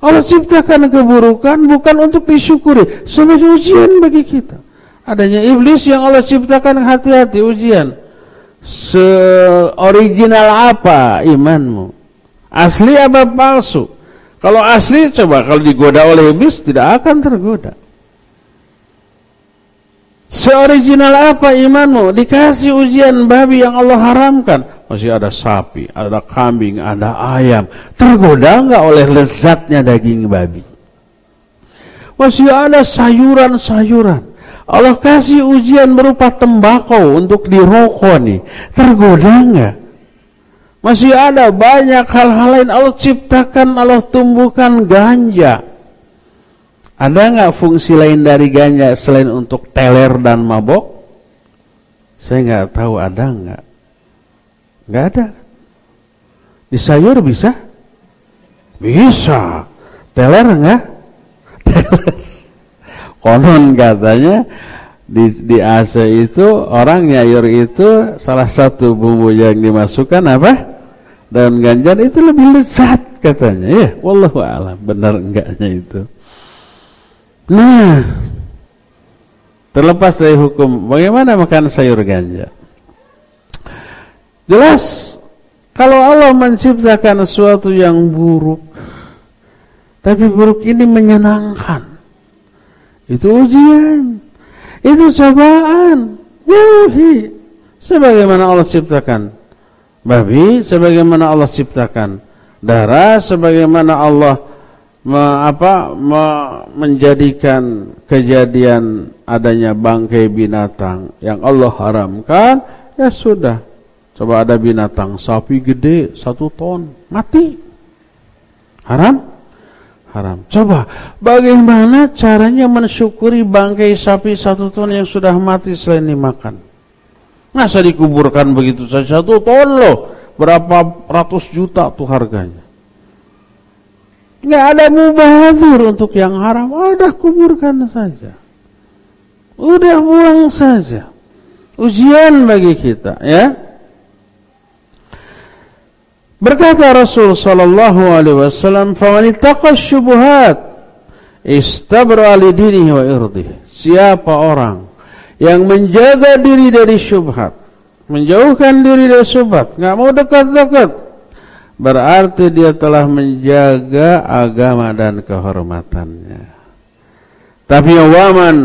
S1: Allah ciptakan keburukan bukan untuk disyukuri, sebagai ujian bagi kita. Adanya iblis yang Allah ciptakan hati-hati ujian. Seoriginal apa imanmu? Asli apa palsu? Kalau asli coba kalau digoda oleh iblis tidak akan tergoda. Seoriginal apa imanmu? Dikasih ujian babi yang Allah haramkan. Masih ada sapi, ada kambing, ada ayam. Tergoda enggak oleh lezatnya daging babi? Masih ada sayuran-sayuran. Allah kasih ujian berupa tembakau untuk dirokok nih. Tergoda enggak? Masih ada banyak hal-hal lain Allah ciptakan, Allah tumbuhkan ganja. Ada nggak fungsi lain dari ganja selain untuk teler dan mabok? Saya nggak tahu ada nggak. Nggak ada. Di sayur bisa? Bisa. Teler nggak? Teler. Konon katanya di, di AC itu orang nyayur itu salah satu bumbu yang dimasukkan apa? Daun ganjar itu lebih lezat katanya. Ya, wallahu a'lam benar enggaknya itu. Nah, terlepas dari hukum, bagaimana makan sayur ganja? Jelas, kalau Allah menciptakan sesuatu yang buruk, tapi buruk ini menyenangkan, itu ujian, itu cobaan, jauhi. Sebagaimana Allah ciptakan. Babi, sebagaimana Allah ciptakan. Darah, sebagaimana Allah me, apa, me, menjadikan kejadian adanya bangkai binatang yang Allah haramkan, ya sudah. Coba ada binatang sapi gede satu ton mati, haram, haram. Coba bagaimana caranya mensyukuri bangkai sapi satu ton yang sudah mati selain dimakan? Masa dikuburkan begitu saja satu ton loh, berapa ratus juta tuh harganya. Nggak ada mubazir untuk yang haram. Udah kuburkan saja. Udah buang saja. Ujian bagi kita, ya. Berkata Rasul sallallahu alaihi wasallam, "Faman ittaqa syubhat istabra li dinihi wa irdihi." Siapa orang yang menjaga diri dari syubhat, menjauhkan diri dari syubhat, enggak mau dekat-dekat berarti dia telah menjaga agama dan kehormatannya. Tapi waman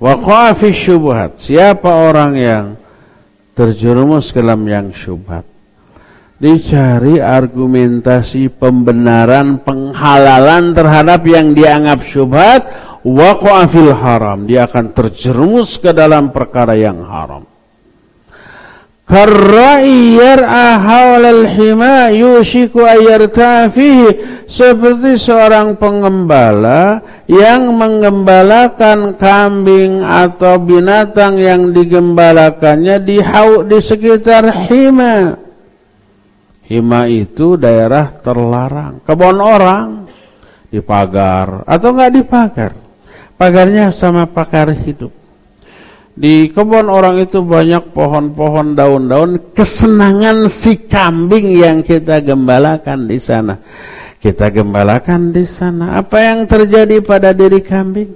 S1: waqa'a fi syubhat, siapa orang yang terjerumus ke dalam yang syubhat? Dicari argumentasi pembenaran penghalalan terhadap yang dianggap syubhat, waqa'a haram, dia akan terjerumus ke dalam perkara yang haram. Karra'i yar'a hawlal hima yushiku ayyarta fihi seperti seorang pengembala yang mengembalakan kambing atau binatang yang digembalakannya di di sekitar hima. Hima itu daerah terlarang, kebun orang dipagar atau enggak dipagar. Pagarnya sama pagar hidup. Di kebun orang itu banyak pohon-pohon daun-daun kesenangan si kambing yang kita gembalakan di sana. Kita gembalakan di sana. Apa yang terjadi pada diri kambing?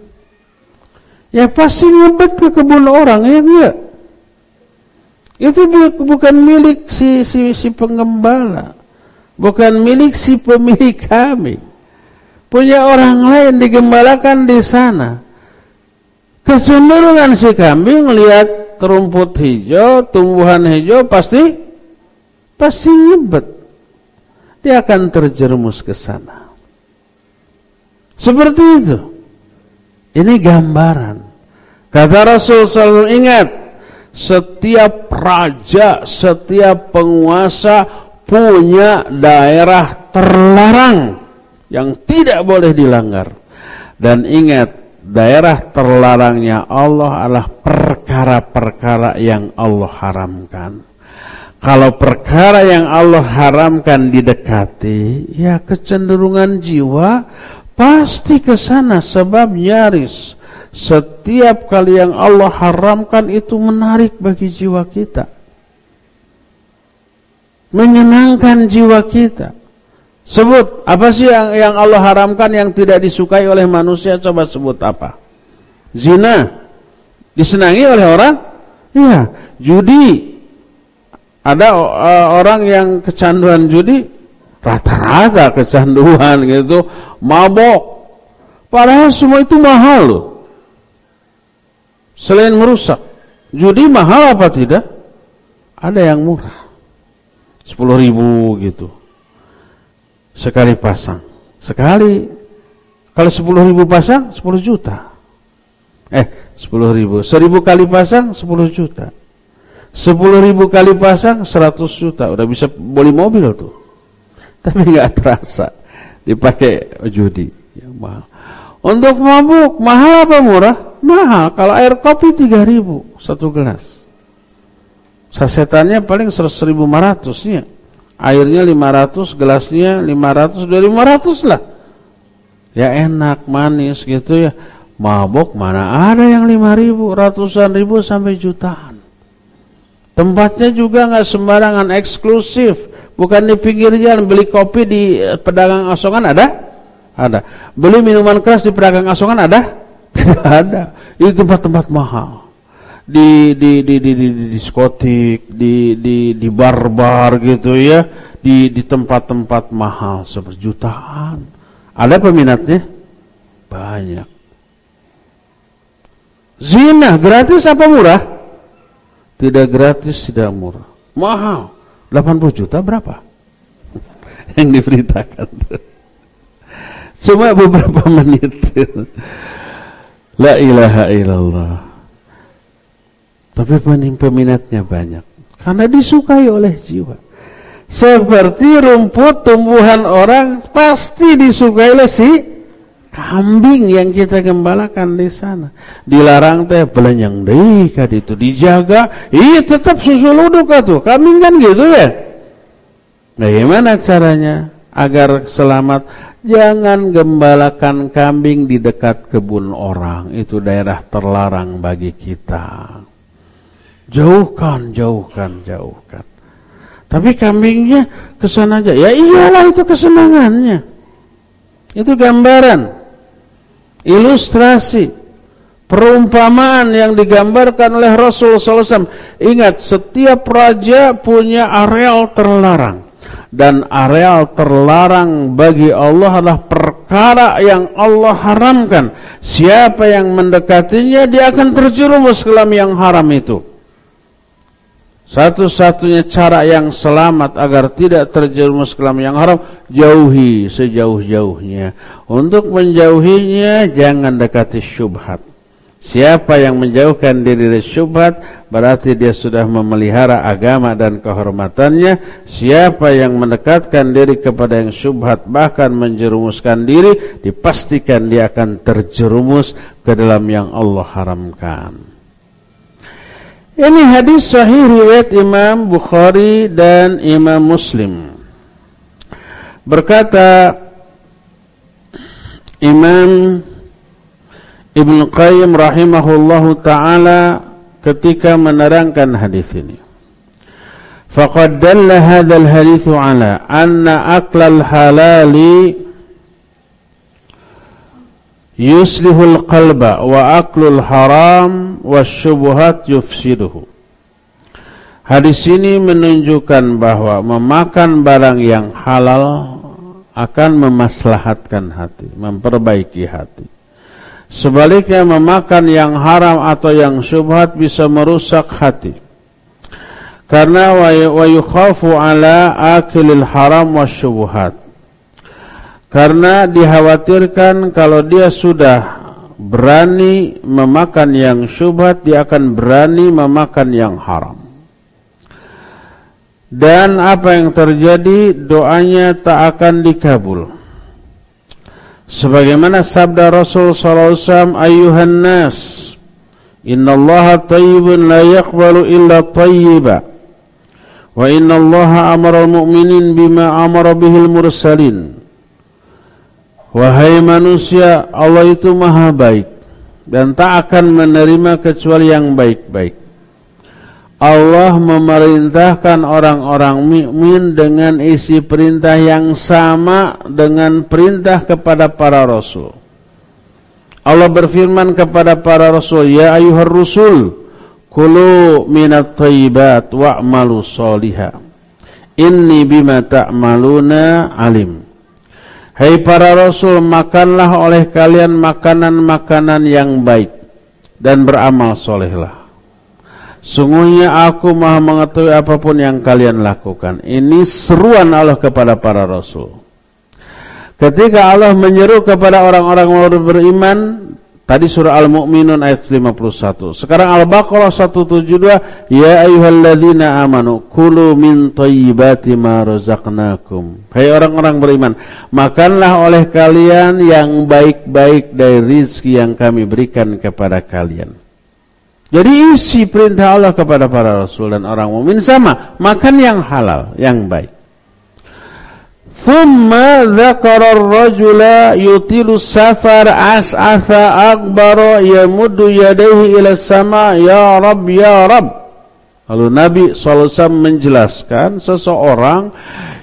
S1: Ya pasti ngebet ke kebun orang ya enggak? Itu bukan milik si si si penggembala. Bukan milik si pemilik kambing. Punya orang lain digembalakan di sana. Kecenderungan si kambing lihat rumput hijau, tumbuhan hijau pasti pasti nyebet. Dia akan terjerumus ke sana. Seperti itu. Ini gambaran. Kata Rasul selalu ingat, setiap raja, setiap penguasa punya daerah terlarang yang tidak boleh dilanggar. Dan ingat, daerah terlarangnya Allah adalah perkara-perkara yang Allah haramkan. Kalau perkara yang Allah haramkan didekati, ya kecenderungan jiwa pasti ke sana sebab nyaris setiap kali yang Allah haramkan itu menarik bagi jiwa kita. Menyenangkan jiwa kita. Sebut apa sih yang yang Allah haramkan yang tidak disukai oleh manusia? Coba sebut apa? Zina disenangi oleh orang? Iya. Judi ada uh, orang yang kecanduan judi rata-rata kecanduan gitu, mabok. Padahal semua itu mahal loh. Selain merusak, judi mahal apa tidak? Ada yang murah. 10 ribu gitu sekali pasang. Sekali kalau 10 ribu pasang 10 juta. Eh 10 ribu. 1000 kali pasang 10 juta. 10 ribu kali pasang 100 juta. Udah bisa beli mobil tuh. Tapi nggak terasa dipakai judi. Ya, mahal. Untuk mabuk mahal apa murah? Mahal. Kalau air kopi 3 ribu satu gelas. Sasetannya paling 100 ribu 500 nya airnya 500, gelasnya 500, udah 500 lah. Ya enak, manis gitu ya. Mabok mana ada yang 5000, ratusan ribu sampai jutaan. Tempatnya juga nggak sembarangan, eksklusif. Bukan di pinggir jalan beli kopi di eh, pedagang asongan ada? Ada. Beli minuman keras di pedagang asongan ada? Tidak ada. Itu tempat-tempat mahal di di di di di, di diskotik, di di di bar-bar gitu ya, di di tempat-tempat mahal seperjutaan. Ada peminatnya? Banyak. Zina gratis apa murah? Tidak gratis, tidak murah. Mahal. 80 juta berapa? Yang diberitakan. Cuma beberapa menit. La ilaha illallah. Tapi peminatnya banyak. Karena disukai oleh jiwa. Seperti rumput tumbuhan orang pasti disukai oleh si kambing yang kita gembalakan di sana. Dilarang teh belenyang deh kad itu dijaga, iya tetap susu luduk tuh. Kambing kan gitu ya. Bagaimana caranya agar selamat? Jangan gembalakan kambing di dekat kebun orang. Itu daerah terlarang bagi kita. Jauhkan, jauhkan, jauhkan. Tapi kambingnya ke sana aja. Ya iyalah itu kesenangannya. Itu gambaran. Ilustrasi. Perumpamaan yang digambarkan oleh Rasul SAW. Ingat, setiap raja punya areal terlarang. Dan areal terlarang bagi Allah adalah perkara yang Allah haramkan. Siapa yang mendekatinya, dia akan terjerumus ke dalam yang haram itu. Satu-satunya cara yang selamat agar tidak terjerumus ke dalam yang haram, jauhi sejauh-jauhnya. Untuk menjauhinya, jangan dekati syubhat. Siapa yang menjauhkan diri dari syubhat, berarti dia sudah memelihara agama dan kehormatannya. Siapa yang mendekatkan diri kepada yang syubhat, bahkan menjerumuskan diri, dipastikan dia akan terjerumus ke dalam yang Allah haramkan. Ini hadis sahih riwayat Imam Bukhari dan Imam Muslim. Berkata Imam Ibn Qayyim rahimahullahu taala ketika menerangkan hadis ini. Faqad dalla hadzal hadits ala anna aklal halali yuslihul qalba wa aklul haram wasyubuhat yufsiduhu. Hadis ini menunjukkan bahwa memakan barang yang halal akan memaslahatkan hati, memperbaiki hati. Sebaliknya memakan yang haram atau yang syubhat bisa merusak hati. Karena wa yukhafu ala akilil haram wasyubuhat karena dikhawatirkan kalau dia sudah berani memakan yang syubhat, dia akan berani memakan yang haram. Dan apa yang terjadi, doanya tak akan dikabul. Sebagaimana sabda Rasul SAW, Ayuhan nas, Inna Allah tayyibun la yakbalu illa tayyiba. Wa inna Allah amara al-mu'minin bima amara bihil mursalin. Wahai manusia, Allah itu maha baik dan tak akan menerima kecuali yang baik-baik. Allah memerintahkan orang-orang mukmin dengan isi perintah yang sama dengan perintah kepada para rasul. Allah berfirman kepada para rasul, "Ya ayuhar rusul, kulu minat thayyibat wa'malu shaliha. Inni bima ta'maluna alim." Hai para rasul, makanlah oleh kalian makanan-makanan yang baik dan beramal solehlah. Sungguhnya aku maha mengetahui apa pun yang kalian lakukan. Ini seruan Allah kepada para rasul. Ketika Allah menyeru kepada orang-orang beriman, tadi surah Al-Mu'minun ayat 51. Sekarang Al-Baqarah 172, Ya ayuhalladzina amanu, kulu min tayyibati ma razaqnakum. Hai orang-orang beriman, makanlah oleh kalian yang baik-baik dari rizki yang kami berikan kepada kalian. Jadi isi perintah Allah kepada para rasul dan orang mukmin sama, makan yang halal, yang baik. Thumma dzakara ar-rajula yutilu safar as'atha akbara yamuddu yadayhi ila sama ya rab ya rab. Lalu Nabi SAW menjelaskan seseorang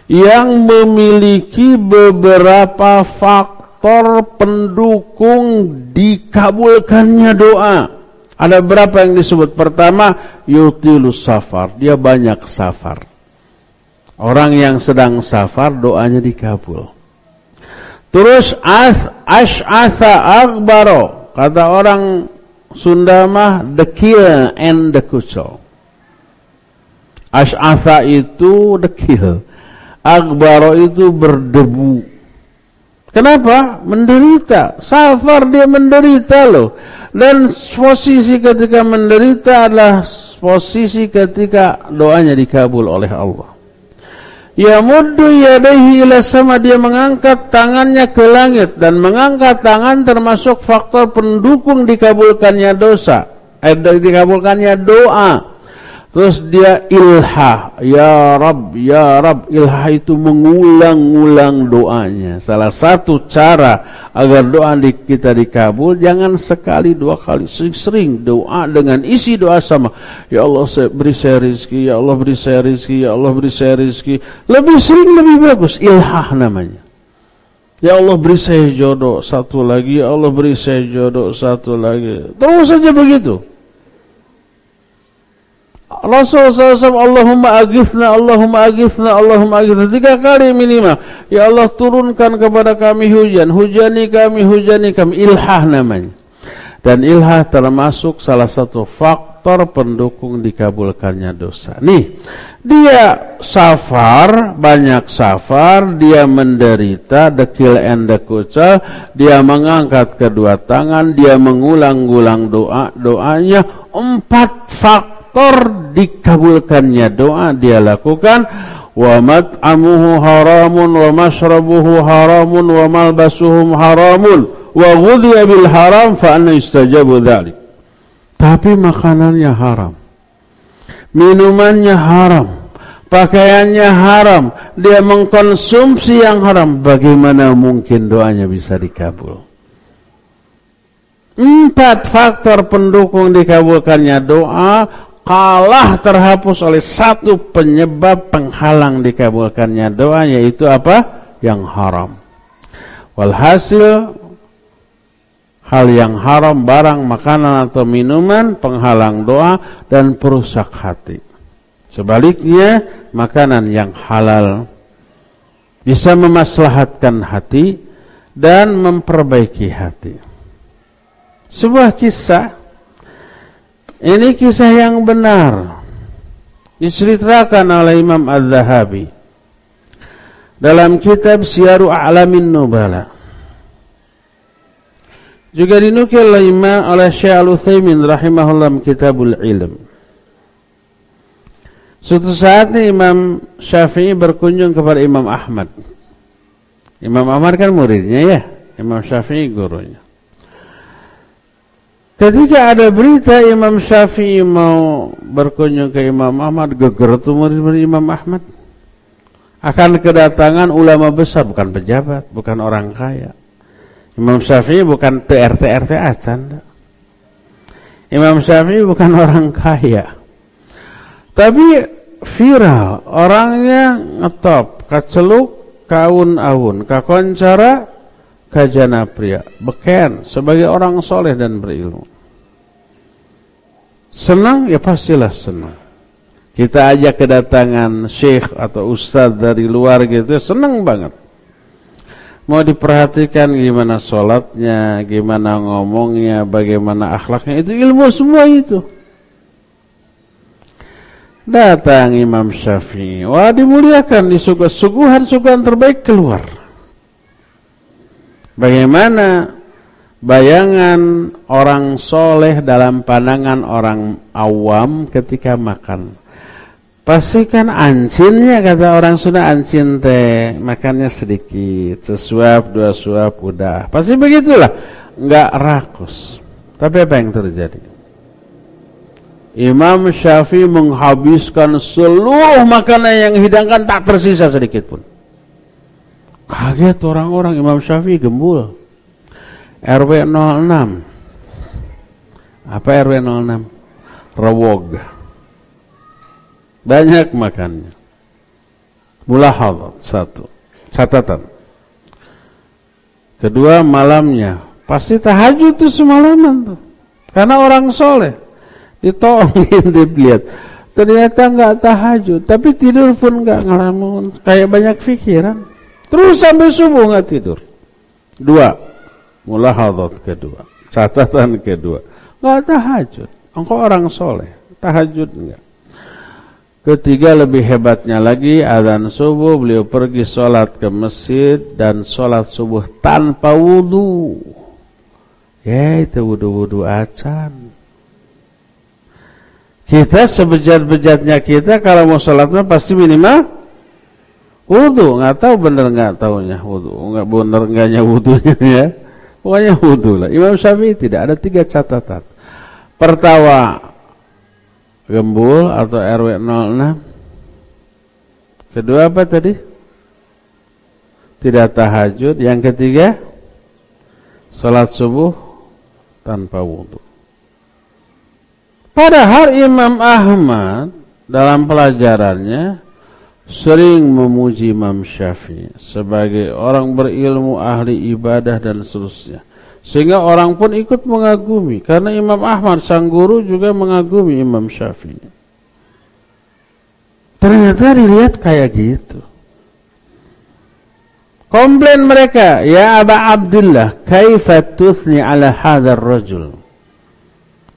S1: yang memiliki beberapa faktor pendukung dikabulkannya doa. Ada berapa yang disebut? Pertama, yutilus safar. Dia banyak safar. Orang yang sedang safar doanya dikabul. Terus as ash'atha akbaro. Kata orang Sunda mah dekil and dekucel. Ash'atha itu dekil. Akbaro itu berdebu. Kenapa? Menderita. Safar dia menderita loh. Dan posisi ketika menderita adalah posisi ketika doanya dikabul oleh Allah. Ya muddu yadaihi ila sama dia mengangkat tangannya ke langit dan mengangkat tangan termasuk faktor pendukung dikabulkannya dosa. Eh, dikabulkannya doa. Terus dia ilha, ya Rab, ya Rab. Ilha itu mengulang-ulang doanya. Salah satu cara agar doa kita dikabul, jangan sekali dua kali, sering-sering doa dengan isi doa sama. Ya Allah beri saya rizki, ya Allah beri saya rizki, ya Allah beri saya rizki. Lebih sering lebih bagus, ilha namanya. Ya Allah beri saya jodoh satu lagi, ya Allah beri saya jodoh satu lagi. Terus saja begitu. Rasul SAW Allahumma agithna Allahumma agithna Allahumma agithna tiga kali minimal. Ya Allah turunkan kepada kami hujan. Hujani kami hujani kami. Ilhah namanya. Dan ilhah termasuk salah satu faktor pendukung dikabulkannya dosa. Nih dia safar banyak safar dia menderita dekil and dia mengangkat kedua tangan dia mengulang-ulang doa doanya. Empat faktor faktor dikabulkannya doa dia lakukan. Wa mat'amuhu haramun wa mashrabuhu haramun wa malbasuhum haramun. Wa ghudhiya bil haram fa anna yustajabu dhalik. Tapi makanannya haram. Minumannya haram. Pakaiannya haram. Dia mengkonsumsi yang haram. Bagaimana mungkin doanya bisa dikabul? Empat faktor pendukung dikabulkannya doa kalah terhapus oleh satu penyebab penghalang dikabulkannya doa yaitu apa? Yang haram. Walhasil hal yang haram barang makanan atau minuman penghalang doa dan perusak hati. Sebaliknya makanan yang halal bisa memaslahatkan hati dan memperbaiki hati. Sebuah kisah ini kisah yang benar. Diceritakan oleh Imam Az-Zahabi dalam kitab Syiaru A'lamin Nubala. Juga dinukil oleh Imam oleh Syekh Al-Utsaimin rahimahullah Kitabul Ilm. Suatu saat Imam Syafi'i berkunjung kepada Imam Ahmad. Imam Ahmad kan muridnya ya, Imam Syafi'i gurunya. Ketika ada berita Imam Syafi'i mau berkunjung ke Imam Ahmad, geger tuh murid-murid Imam Ahmad. Akan kedatangan ulama besar, bukan pejabat, bukan orang kaya. Imam Syafi'i bukan TRT-RT acan. Imam Syafi'i bukan orang kaya. Tapi viral, orangnya ngetop, kaceluk, kaun awun, kakoncara, kajana pria, beken sebagai orang soleh dan berilmu. Senang ya pastilah senang. Kita ajak kedatangan syekh atau ustadz dari luar gitu, senang banget. Mau diperhatikan gimana sholatnya, gimana ngomongnya, bagaimana akhlaknya, itu ilmu semua itu. Datang Imam Syafi'i, wah dimuliakan, disuguh suguhan suguhan terbaik keluar. Bagaimana bayangan orang soleh dalam pandangan orang awam ketika makan? Pasti kan ancinnya kata orang Sunda ancin teh makannya sedikit, sesuap dua suap udah. Pasti begitulah, nggak rakus. Tapi apa yang terjadi? Imam Syafi'i menghabiskan seluruh makanan yang hidangkan tak tersisa sedikit pun. Kaget orang-orang Imam Syafi'i gembul. RW 06. Apa RW 06? Rewog. Banyak makannya. Mulahadat satu. Catatan. Kedua malamnya. Pasti tahajud tuh semalaman tuh. Karena orang soleh. Ditolongin dilihat. Ternyata nggak tahajud. Tapi tidur pun nggak ngelamun. Kayak banyak pikiran. Terus sampai subuh nggak tidur. Dua. Mulahadat kedua. Catatan kedua. Nggak tahajud. Engkau orang soleh. Tahajud enggak. Ketiga lebih hebatnya lagi azan subuh beliau pergi sholat ke masjid dan sholat subuh tanpa wudhu. Ya itu wudhu-wudhu acan. Kita sebejat-bejatnya kita kalau mau sholatnya pasti minimal wudhu. Nggak tahu bener nggak tahunya wudhu. Nggak bener enggaknya wudhunya ya. Pokoknya wudhu lah. Imam Syafi'i tidak ada tiga catatan. Pertama Gembul atau RW 06 Kedua apa tadi? Tidak tahajud Yang ketiga Salat subuh Tanpa wudhu Padahal Imam Ahmad Dalam pelajarannya Sering memuji Imam Syafi'i Sebagai orang berilmu Ahli ibadah dan seterusnya sehingga orang pun ikut mengagumi karena Imam Ahmad sang guru juga mengagumi Imam Syafi'i. Ternyata dilihat kayak gitu. Komplain mereka, "Ya Aba Abdullah, kaifa tuthni ala hadzal rajul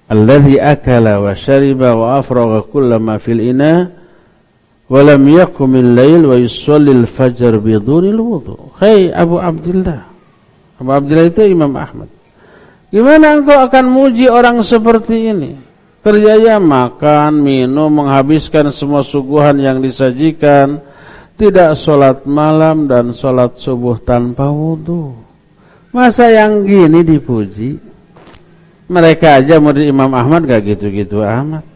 S1: alladhi akala wa shariba wa afragha kulla ma fil ina wa lam yaqum al-lail wa yusalli al-fajr biduni al-wudu." Hai Abu Abdullah, Abu Abdullah itu Imam Ahmad. Gimana engkau akan muji orang seperti ini? Kerjanya makan, minum, menghabiskan semua suguhan yang disajikan. Tidak sholat malam dan sholat subuh tanpa wudhu. Masa yang gini dipuji? Mereka aja murid Imam Ahmad gak gitu-gitu amat.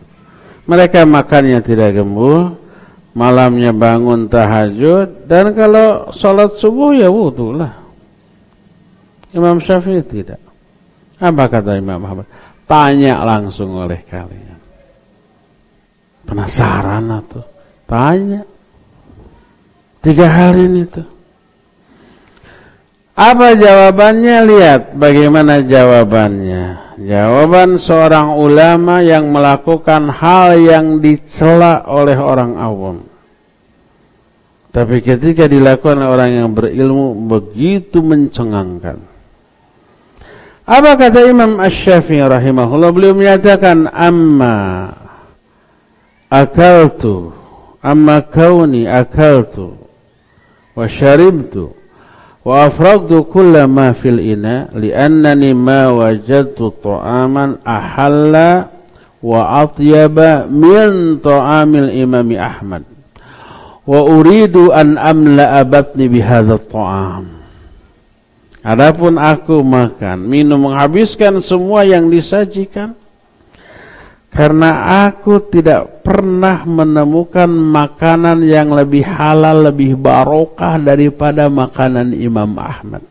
S1: Mereka makannya tidak gembul. Malamnya bangun tahajud. Dan kalau sholat subuh ya wudhu lah. Imam Syafi'i tidak. Apa kata Imam Ahmad? Tanya langsung oleh kalian. Penasaran atau? Tanya. Tiga hal ini tuh. Apa jawabannya? Lihat bagaimana jawabannya. Jawaban seorang ulama yang melakukan hal yang dicela oleh orang awam. Tapi ketika dilakukan oleh orang yang berilmu begitu mencengangkan. Apa kata Imam Ash-Syafi'i rahimahullah? Beliau menyatakan amma akaltu amma kauni akaltu wa syaribtu wa afragtu kulla ma fil ina li'annani ma wajadtu ta'aman ahalla wa atyaba min ta'amil imami Ahmad. Wa uridu an amla batni bihadha ta'am Adapun aku makan, minum, menghabiskan semua yang disajikan karena aku tidak pernah menemukan makanan yang lebih halal, lebih barokah daripada makanan Imam Ahmad.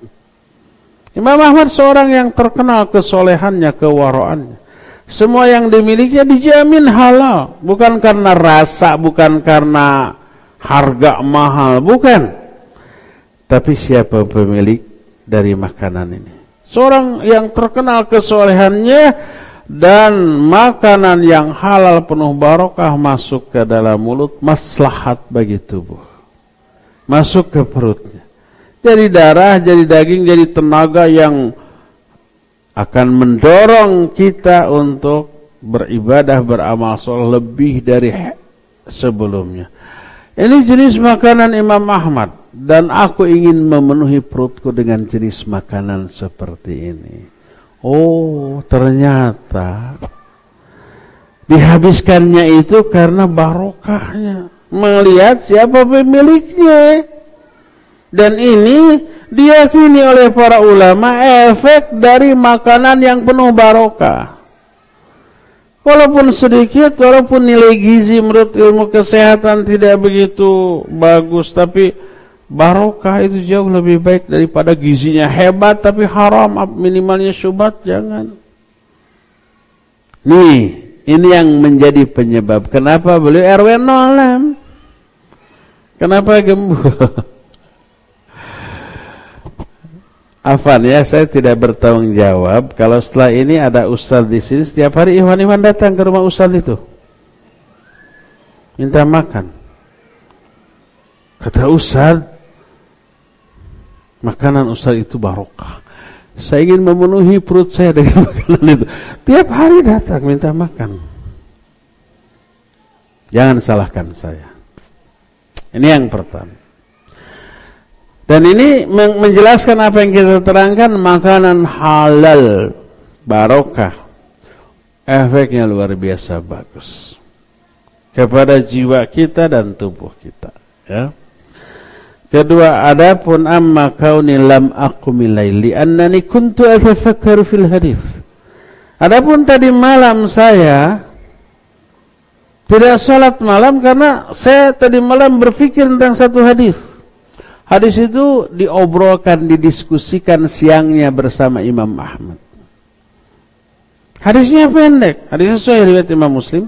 S1: Imam Ahmad seorang yang terkenal kesolehannya, kewaraannya. Semua yang dimiliki dijamin halal, bukan karena rasa, bukan karena harga mahal, bukan. Tapi siapa pemilik dari makanan ini? Seorang yang terkenal kesolehannya dan makanan yang halal penuh barokah masuk ke dalam mulut maslahat bagi tubuh. Masuk ke perutnya. Jadi darah, jadi daging, jadi tenaga yang akan mendorong kita untuk beribadah beramal soleh lebih dari sebelumnya. Ini jenis makanan Imam Ahmad dan aku ingin memenuhi perutku dengan jenis makanan seperti ini. Oh, ternyata dihabiskannya itu karena barokahnya. Melihat siapa pemiliknya. Dan ini diyakini oleh para ulama efek dari makanan yang penuh barokah. Walaupun sedikit, walaupun nilai gizi menurut ilmu kesehatan tidak begitu bagus, tapi barokah itu jauh lebih baik daripada gizinya hebat tapi haram, minimalnya syubhat jangan. Nih, ini yang menjadi penyebab kenapa beliau RW 06. Kenapa gembul? Afan ya, saya tidak bertanggung jawab kalau setelah ini ada ustaz di sini setiap hari Iwan-Iwan datang ke rumah ustaz itu. Minta makan. Kata ustaz, makanan ustaz itu barokah. Saya ingin memenuhi perut saya dengan makanan itu. Tiap hari datang minta makan. Jangan salahkan saya. Ini yang pertama. Dan ini menjelaskan apa yang kita terangkan makanan halal barokah. Efeknya luar biasa bagus kepada jiwa kita dan tubuh kita, ya. Kedua, adapun amma kauni lam aqumil laili annani kuntu atafakkaru fil hadis. Adapun tadi malam saya tidak salat malam karena saya tadi malam berpikir tentang satu hadis. Hadis itu diobrolkan, didiskusikan siangnya bersama Imam Ahmad. Hadisnya pendek, hadisnya sesuai riwayat Imam Muslim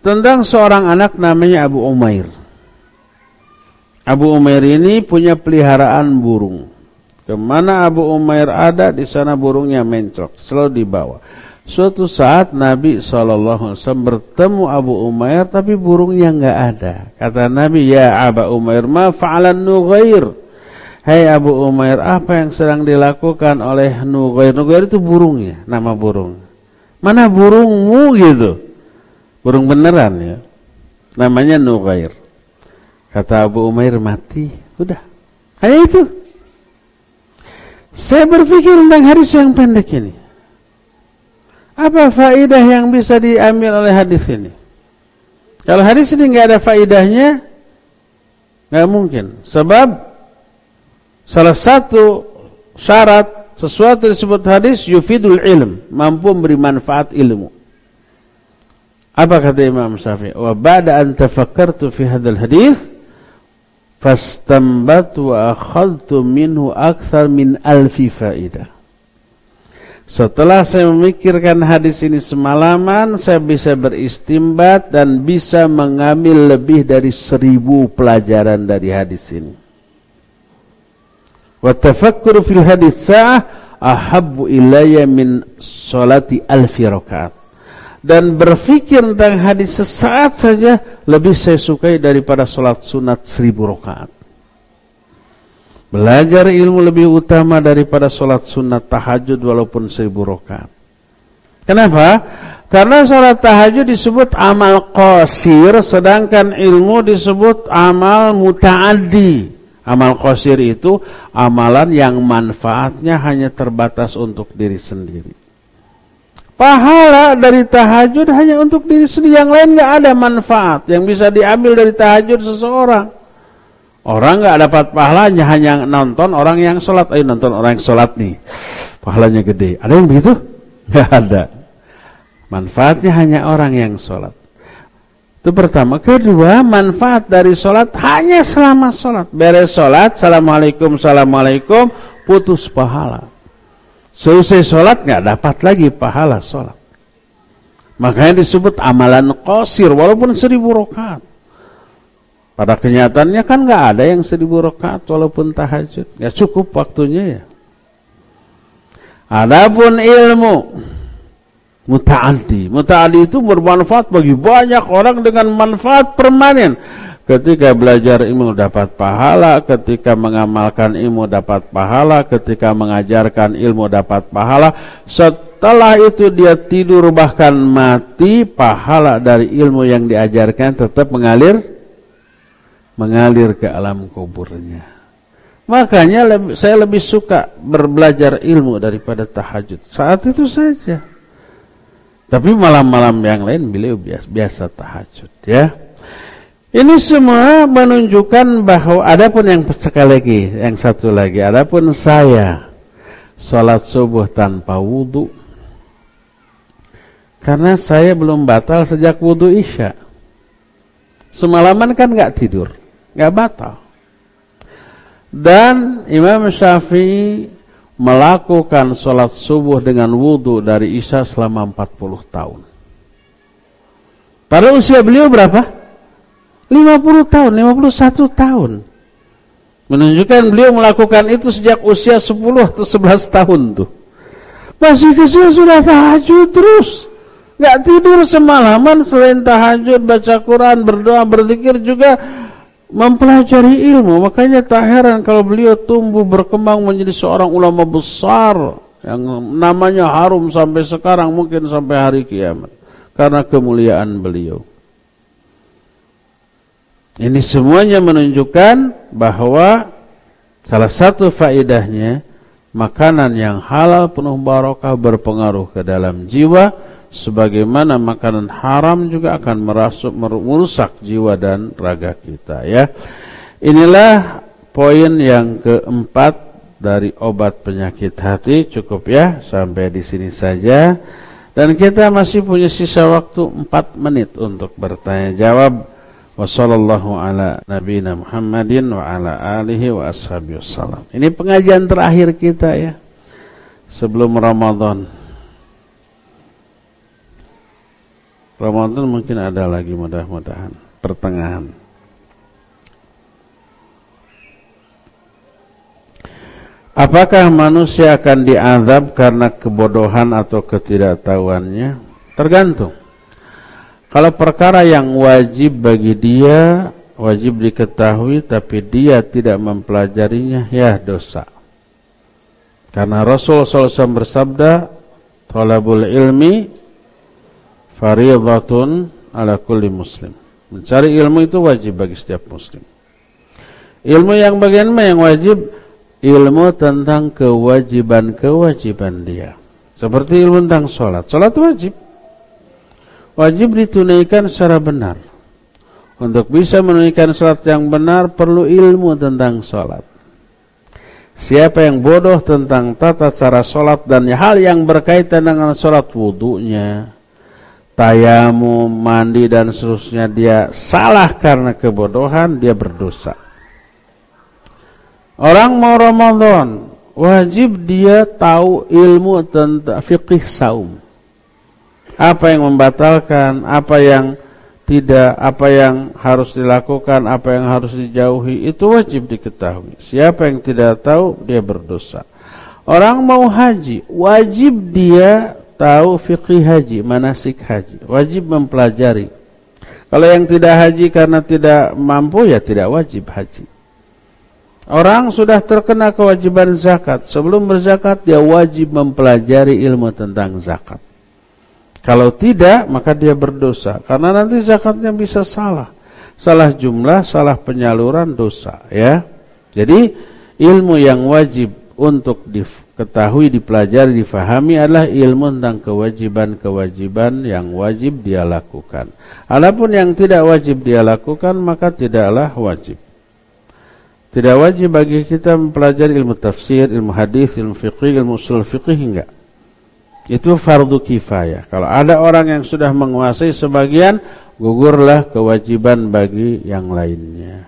S1: tentang seorang anak namanya Abu Umair. Abu Umair ini punya peliharaan burung. Ke mana Abu Umair ada, di sana burungnya mencok, selalu dibawa. Suatu saat Nabi SAW bertemu Abu Umair tapi burungnya nggak ada. Kata Nabi, ya Abu Umair, ma fa'alan Nughair. Hai hey Abu Umair, apa yang sedang dilakukan oleh Nughair? Nughair itu burungnya, nama burung. Mana burungmu gitu? Burung beneran ya. Namanya Nughair. Kata Abu Umair mati. Udah. Hanya itu. Saya berpikir tentang hadis yang pendek ini. Apa faidah yang bisa diambil oleh hadis ini? Kalau hadis ini nggak ada faidahnya, nggak mungkin. Sebab salah satu syarat sesuatu disebut hadis yufidul ilm, mampu memberi manfaat ilmu. Apa kata Imam Syafi'i? Wa ba'da an tafakkartu fi hadzal hadis fastambatu wa akhadtu minhu akthar min alfi faidah. Setelah saya memikirkan hadis ini semalaman, saya bisa beristimbat dan bisa mengambil lebih dari seribu pelajaran dari hadis ini. Wa tafakkur fil hadis sa'ah ahabbu ilayya min salati alfi rakaat. Dan berfikir tentang hadis sesaat saja lebih saya sukai daripada salat sunat seribu rakaat. Belajar ilmu lebih utama daripada sholat sunat tahajud walaupun seribu rokat. Kenapa? Karena sholat tahajud disebut amal qasir, sedangkan ilmu disebut amal mutaaddi. Amal qasir itu amalan yang manfaatnya hanya terbatas untuk diri sendiri. Pahala dari tahajud hanya untuk diri sendiri, yang lain nggak ada manfaat yang bisa diambil dari tahajud seseorang. Orang nggak dapat pahalanya hanya nonton orang yang sholat. Ayo nonton orang yang sholat nih. Pahalanya gede. Ada yang begitu? Nggak ada. Manfaatnya hanya orang yang sholat. Itu pertama. Kedua, manfaat dari sholat hanya selama sholat. Beres sholat, Assalamualaikum, Assalamualaikum, putus pahala. Selesai sholat nggak dapat lagi pahala sholat. Makanya disebut amalan qasir walaupun seribu rakaat. Pada kenyataannya kan nggak ada yang seribu rakaat walaupun tahajud. Ya cukup waktunya ya. Adapun ilmu mutaaddi. Mutaaddi itu bermanfaat bagi banyak orang dengan manfaat permanen. Ketika belajar ilmu dapat pahala, ketika mengamalkan ilmu dapat pahala, ketika mengajarkan ilmu dapat pahala. Setelah itu dia tidur bahkan mati, pahala dari ilmu yang diajarkan tetap mengalir mengalir ke alam kuburnya. Makanya saya lebih suka berbelajar ilmu daripada tahajud. Saat itu saja. Tapi malam-malam yang lain beliau biasa, biasa tahajud ya. Ini semua menunjukkan bahwa adapun yang sekali lagi, yang satu lagi, adapun saya sholat subuh tanpa wudhu, karena saya belum batal sejak wudhu isya. Semalaman kan nggak tidur, nggak batal. Dan Imam Syafi'i melakukan sholat subuh dengan wudhu dari isya selama 40 tahun. Pada usia beliau berapa? 50 tahun, 51 tahun. Menunjukkan beliau melakukan itu sejak usia 10 atau 11 tahun tuh. Masih kecil sudah tahajud terus. Gak tidur semalaman selain tahajud, baca Quran, berdoa, berzikir juga mempelajari ilmu. Makanya tak heran kalau beliau tumbuh berkembang menjadi seorang ulama besar yang namanya harum sampai sekarang mungkin sampai hari kiamat karena kemuliaan beliau. Ini semuanya menunjukkan bahwa salah satu faedahnya makanan yang halal penuh barokah berpengaruh ke dalam jiwa sebagaimana makanan haram juga akan merasuk merusak jiwa dan raga kita ya. Inilah poin yang keempat dari obat penyakit hati. Cukup ya sampai di sini saja. Dan kita masih punya sisa waktu 4 menit untuk bertanya jawab Wassallallahu ala nabiyina Muhammadin wa ala alihi wa ashabihi wassalam. Ini pengajian terakhir kita ya. Sebelum Ramadan. Ramadan mungkin ada lagi mudah-mudahan pertengahan. Apakah manusia akan diazab karena kebodohan atau ketidaktahuannya? Tergantung. Kalau perkara yang wajib bagi dia wajib diketahui tapi dia tidak mempelajarinya ya dosa. Karena Rasul SAW bersabda, "Talabul ilmi fardhatun ala kulli muslim." Mencari ilmu itu wajib bagi setiap muslim. Ilmu yang bagian mana yang wajib? Ilmu tentang kewajiban-kewajiban dia. Seperti ilmu tentang sholat. Sholat wajib wajib ditunaikan secara benar. Untuk bisa menunaikan salat yang benar perlu ilmu tentang salat. Siapa yang bodoh tentang tata cara salat dan hal yang berkaitan dengan salat wudunya, tayamu, mandi dan seterusnya dia salah karena kebodohan, dia berdosa. Orang mau Ramadan, wajib dia tahu ilmu tentang fikih saum apa yang membatalkan, apa yang tidak, apa yang harus dilakukan, apa yang harus dijauhi, itu wajib diketahui. Siapa yang tidak tahu, dia berdosa. Orang mau haji, wajib dia tahu fikih haji, manasik haji. Wajib mempelajari. Kalau yang tidak haji karena tidak mampu, ya tidak wajib haji. Orang sudah terkena kewajiban zakat. Sebelum berzakat, dia wajib mempelajari ilmu tentang zakat. Kalau tidak, maka dia berdosa. Karena nanti zakatnya bisa salah. Salah jumlah, salah penyaluran dosa. ya. Jadi ilmu yang wajib untuk diketahui, dipelajari, difahami adalah ilmu tentang kewajiban-kewajiban yang wajib dia lakukan. Adapun yang tidak wajib dia lakukan, maka tidaklah wajib. Tidak wajib bagi kita mempelajari ilmu tafsir, ilmu hadis, ilmu fiqih, ilmu usul fiqih enggak. Itu fardu kifayah. Kalau ada orang yang sudah menguasai sebagian, gugurlah kewajiban bagi yang lainnya.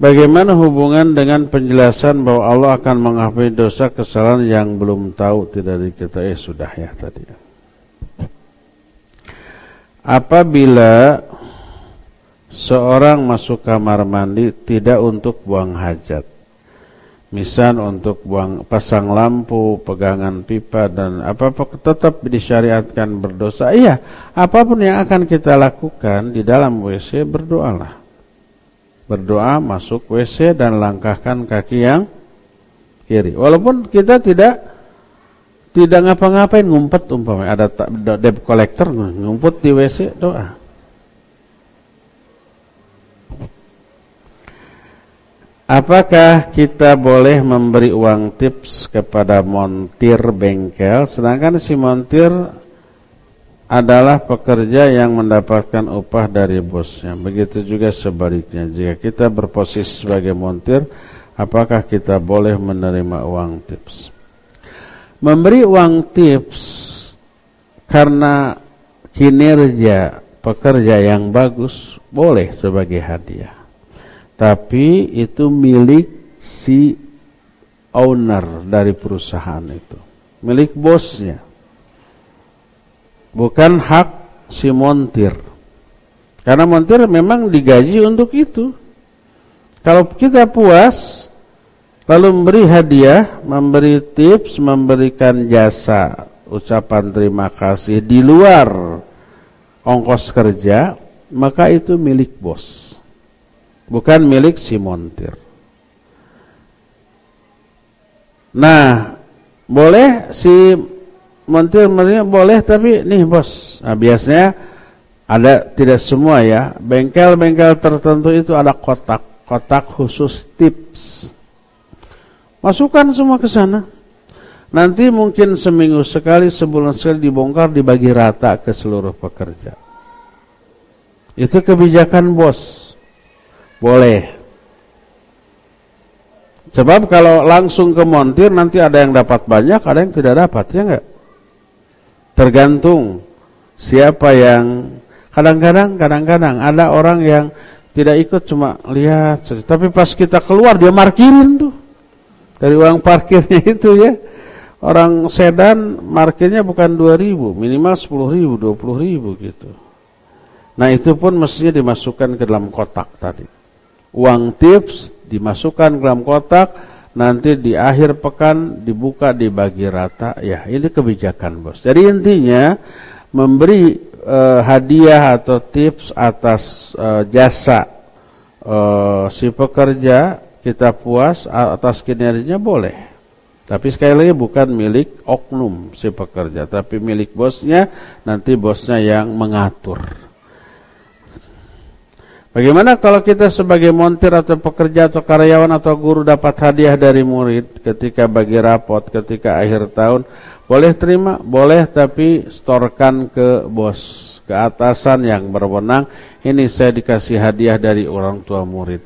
S1: Bagaimana hubungan dengan penjelasan bahwa Allah akan mengampuni dosa kesalahan yang belum tahu tidak diketahui eh, sudah ya tadi. apabila seorang masuk kamar mandi tidak untuk buang hajat. Misal untuk buang pasang lampu, pegangan pipa dan apa-apa tetap disyariatkan berdosa. Iya, apa pun yang akan kita lakukan di dalam WC berdoalah. Berdoa masuk WC dan langkahkan kaki yang kiri. Walaupun kita tidak tidak ngapa-ngapain ngumpet umpamanya ada debt collector ngumpet di WC doa. Apakah kita boleh memberi uang tips kepada montir bengkel sedangkan si montir adalah pekerja yang mendapatkan upah dari bosnya. Begitu juga sebaliknya. Jika kita berposisi sebagai montir, apakah kita boleh menerima uang tips? Memberi uang tips karena kinerja pekerja yang bagus boleh sebagai hadiah tapi itu milik si owner dari perusahaan itu, milik bosnya. Bukan hak si montir. Karena montir memang digaji untuk itu. Kalau kita puas lalu memberi hadiah, memberi tips, memberikan jasa, ucapan terima kasih di luar ongkos kerja, maka itu milik bos bukan milik si montir. Nah, boleh si montir menerima boleh tapi nih bos. Nah, biasanya ada tidak semua ya. Bengkel-bengkel tertentu itu ada kotak-kotak khusus tips. Masukkan semua ke sana. Nanti mungkin seminggu sekali, sebulan sekali dibongkar, dibagi rata ke seluruh pekerja. Itu kebijakan bos. Boleh. Sebab kalau langsung ke montir nanti ada yang dapat banyak, ada yang tidak dapat, ya enggak? Tergantung siapa yang kadang-kadang kadang-kadang ada orang yang tidak ikut cuma lihat, tapi pas kita keluar dia markirin tuh. Dari uang parkirnya itu ya. Orang sedan markirnya bukan 2000, minimal 10000, 20000 gitu. Nah, itu pun mestinya dimasukkan ke dalam kotak tadi uang tips dimasukkan ke dalam kotak, nanti di akhir pekan dibuka dibagi rata. Ya, ini kebijakan bos. Jadi intinya memberi e, hadiah atau tips atas e, jasa e, si pekerja kita puas atas kinerjanya boleh. Tapi sekali lagi bukan milik oknum si pekerja, tapi milik bosnya, nanti bosnya yang mengatur. Bagaimana kalau kita sebagai montir atau pekerja atau karyawan atau guru dapat hadiah dari murid ketika bagi rapot, ketika akhir tahun, boleh terima? Boleh, tapi storkan ke bos, ke atasan yang berwenang. Ini saya dikasih hadiah dari orang tua murid.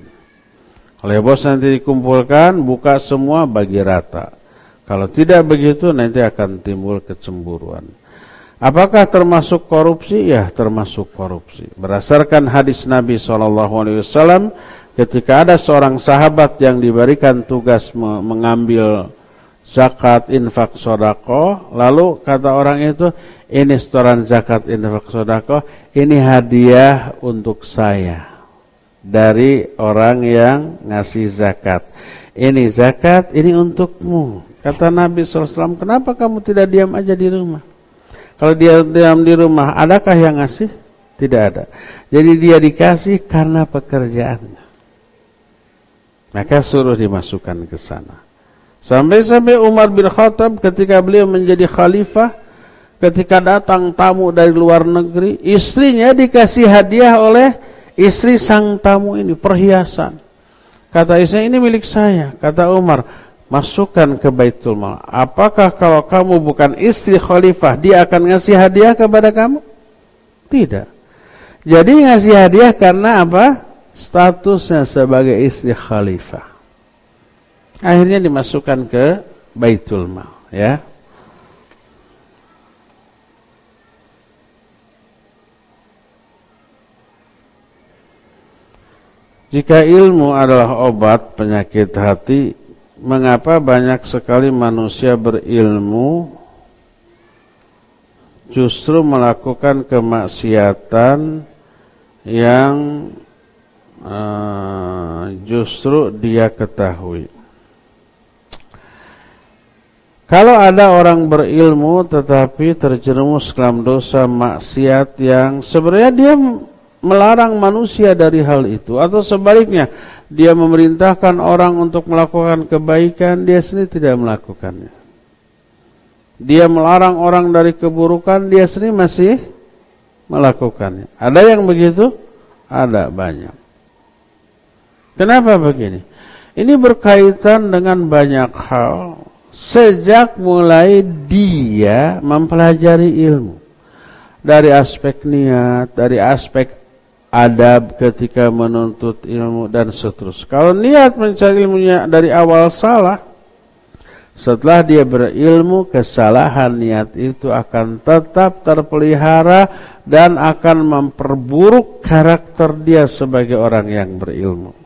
S1: Oleh bos nanti dikumpulkan, buka semua bagi rata. Kalau tidak begitu nanti akan timbul kecemburuan. Apakah termasuk korupsi? Ya, termasuk korupsi. Berdasarkan hadis Nabi SAW, ketika ada seorang sahabat yang diberikan tugas mengambil zakat, infak, sodako, lalu kata orang itu, ini setoran zakat, infak, sodako, ini hadiah untuk saya dari orang yang ngasih zakat. Ini zakat, ini untukmu. Kata Nabi SAW, kenapa kamu tidak diam aja di rumah? Kalau dia diam di rumah, adakah yang ngasih? Tidak ada. Jadi dia dikasih karena pekerjaannya. Maka suruh dimasukkan ke sana. Sampai-sampai Umar bin Khattab ketika beliau menjadi khalifah, ketika datang tamu dari luar negeri, istrinya dikasih hadiah oleh istri sang tamu ini, perhiasan. Kata istri ini milik saya. Kata Umar, masukkan ke Baitul Mal. Apakah kalau kamu bukan istri khalifah, dia akan ngasih hadiah kepada kamu? Tidak. Jadi ngasih hadiah karena apa? Statusnya sebagai istri khalifah. Akhirnya dimasukkan ke Baitul Mal, ya. Jika ilmu adalah obat penyakit hati, mengapa banyak sekali manusia berilmu justru melakukan kemaksiatan yang uh, justru dia ketahui. Kalau ada orang berilmu tetapi terjerumus dalam dosa maksiat yang sebenarnya dia melarang manusia dari hal itu atau sebaliknya dia memerintahkan orang untuk melakukan kebaikan dia sendiri tidak melakukannya. Dia melarang orang dari keburukan dia sendiri masih melakukannya. Ada yang begitu? Ada banyak. Kenapa begini? Ini berkaitan dengan banyak hal sejak mulai dia mempelajari ilmu dari aspek niat, dari aspek adab ketika menuntut ilmu dan seterusnya. Kalau niat mencari ilmunya dari awal salah, setelah dia berilmu, kesalahan niat itu akan tetap terpelihara dan akan memperburuk karakter dia sebagai orang yang berilmu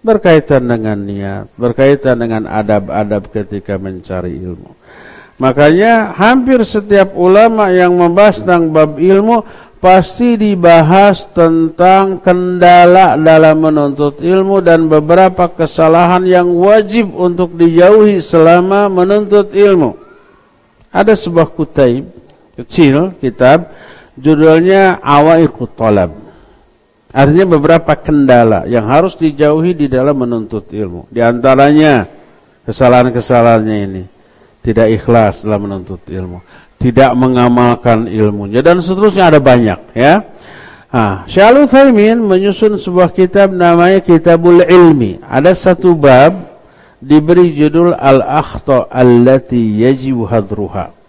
S1: berkaitan dengan niat, berkaitan dengan adab-adab ketika mencari ilmu. Makanya hampir setiap ulama yang membahas tentang bab ilmu pasti dibahas tentang kendala dalam menuntut ilmu dan beberapa kesalahan yang wajib untuk dijauhi selama menuntut ilmu. Ada sebuah kutaib kecil kitab judulnya Awaiqut Talab. Artinya beberapa kendala yang harus dijauhi di dalam menuntut ilmu. Di antaranya kesalahan-kesalahannya ini. Tidak ikhlas dalam menuntut ilmu. Tidak mengamalkan ilmunya. Dan seterusnya ada banyak ya. Nah, Syaikhul Thaimin menyusun sebuah kitab namanya Kitabul Ilmi. Ada satu bab diberi judul Al-Akhta Allati Yajibu Hadruha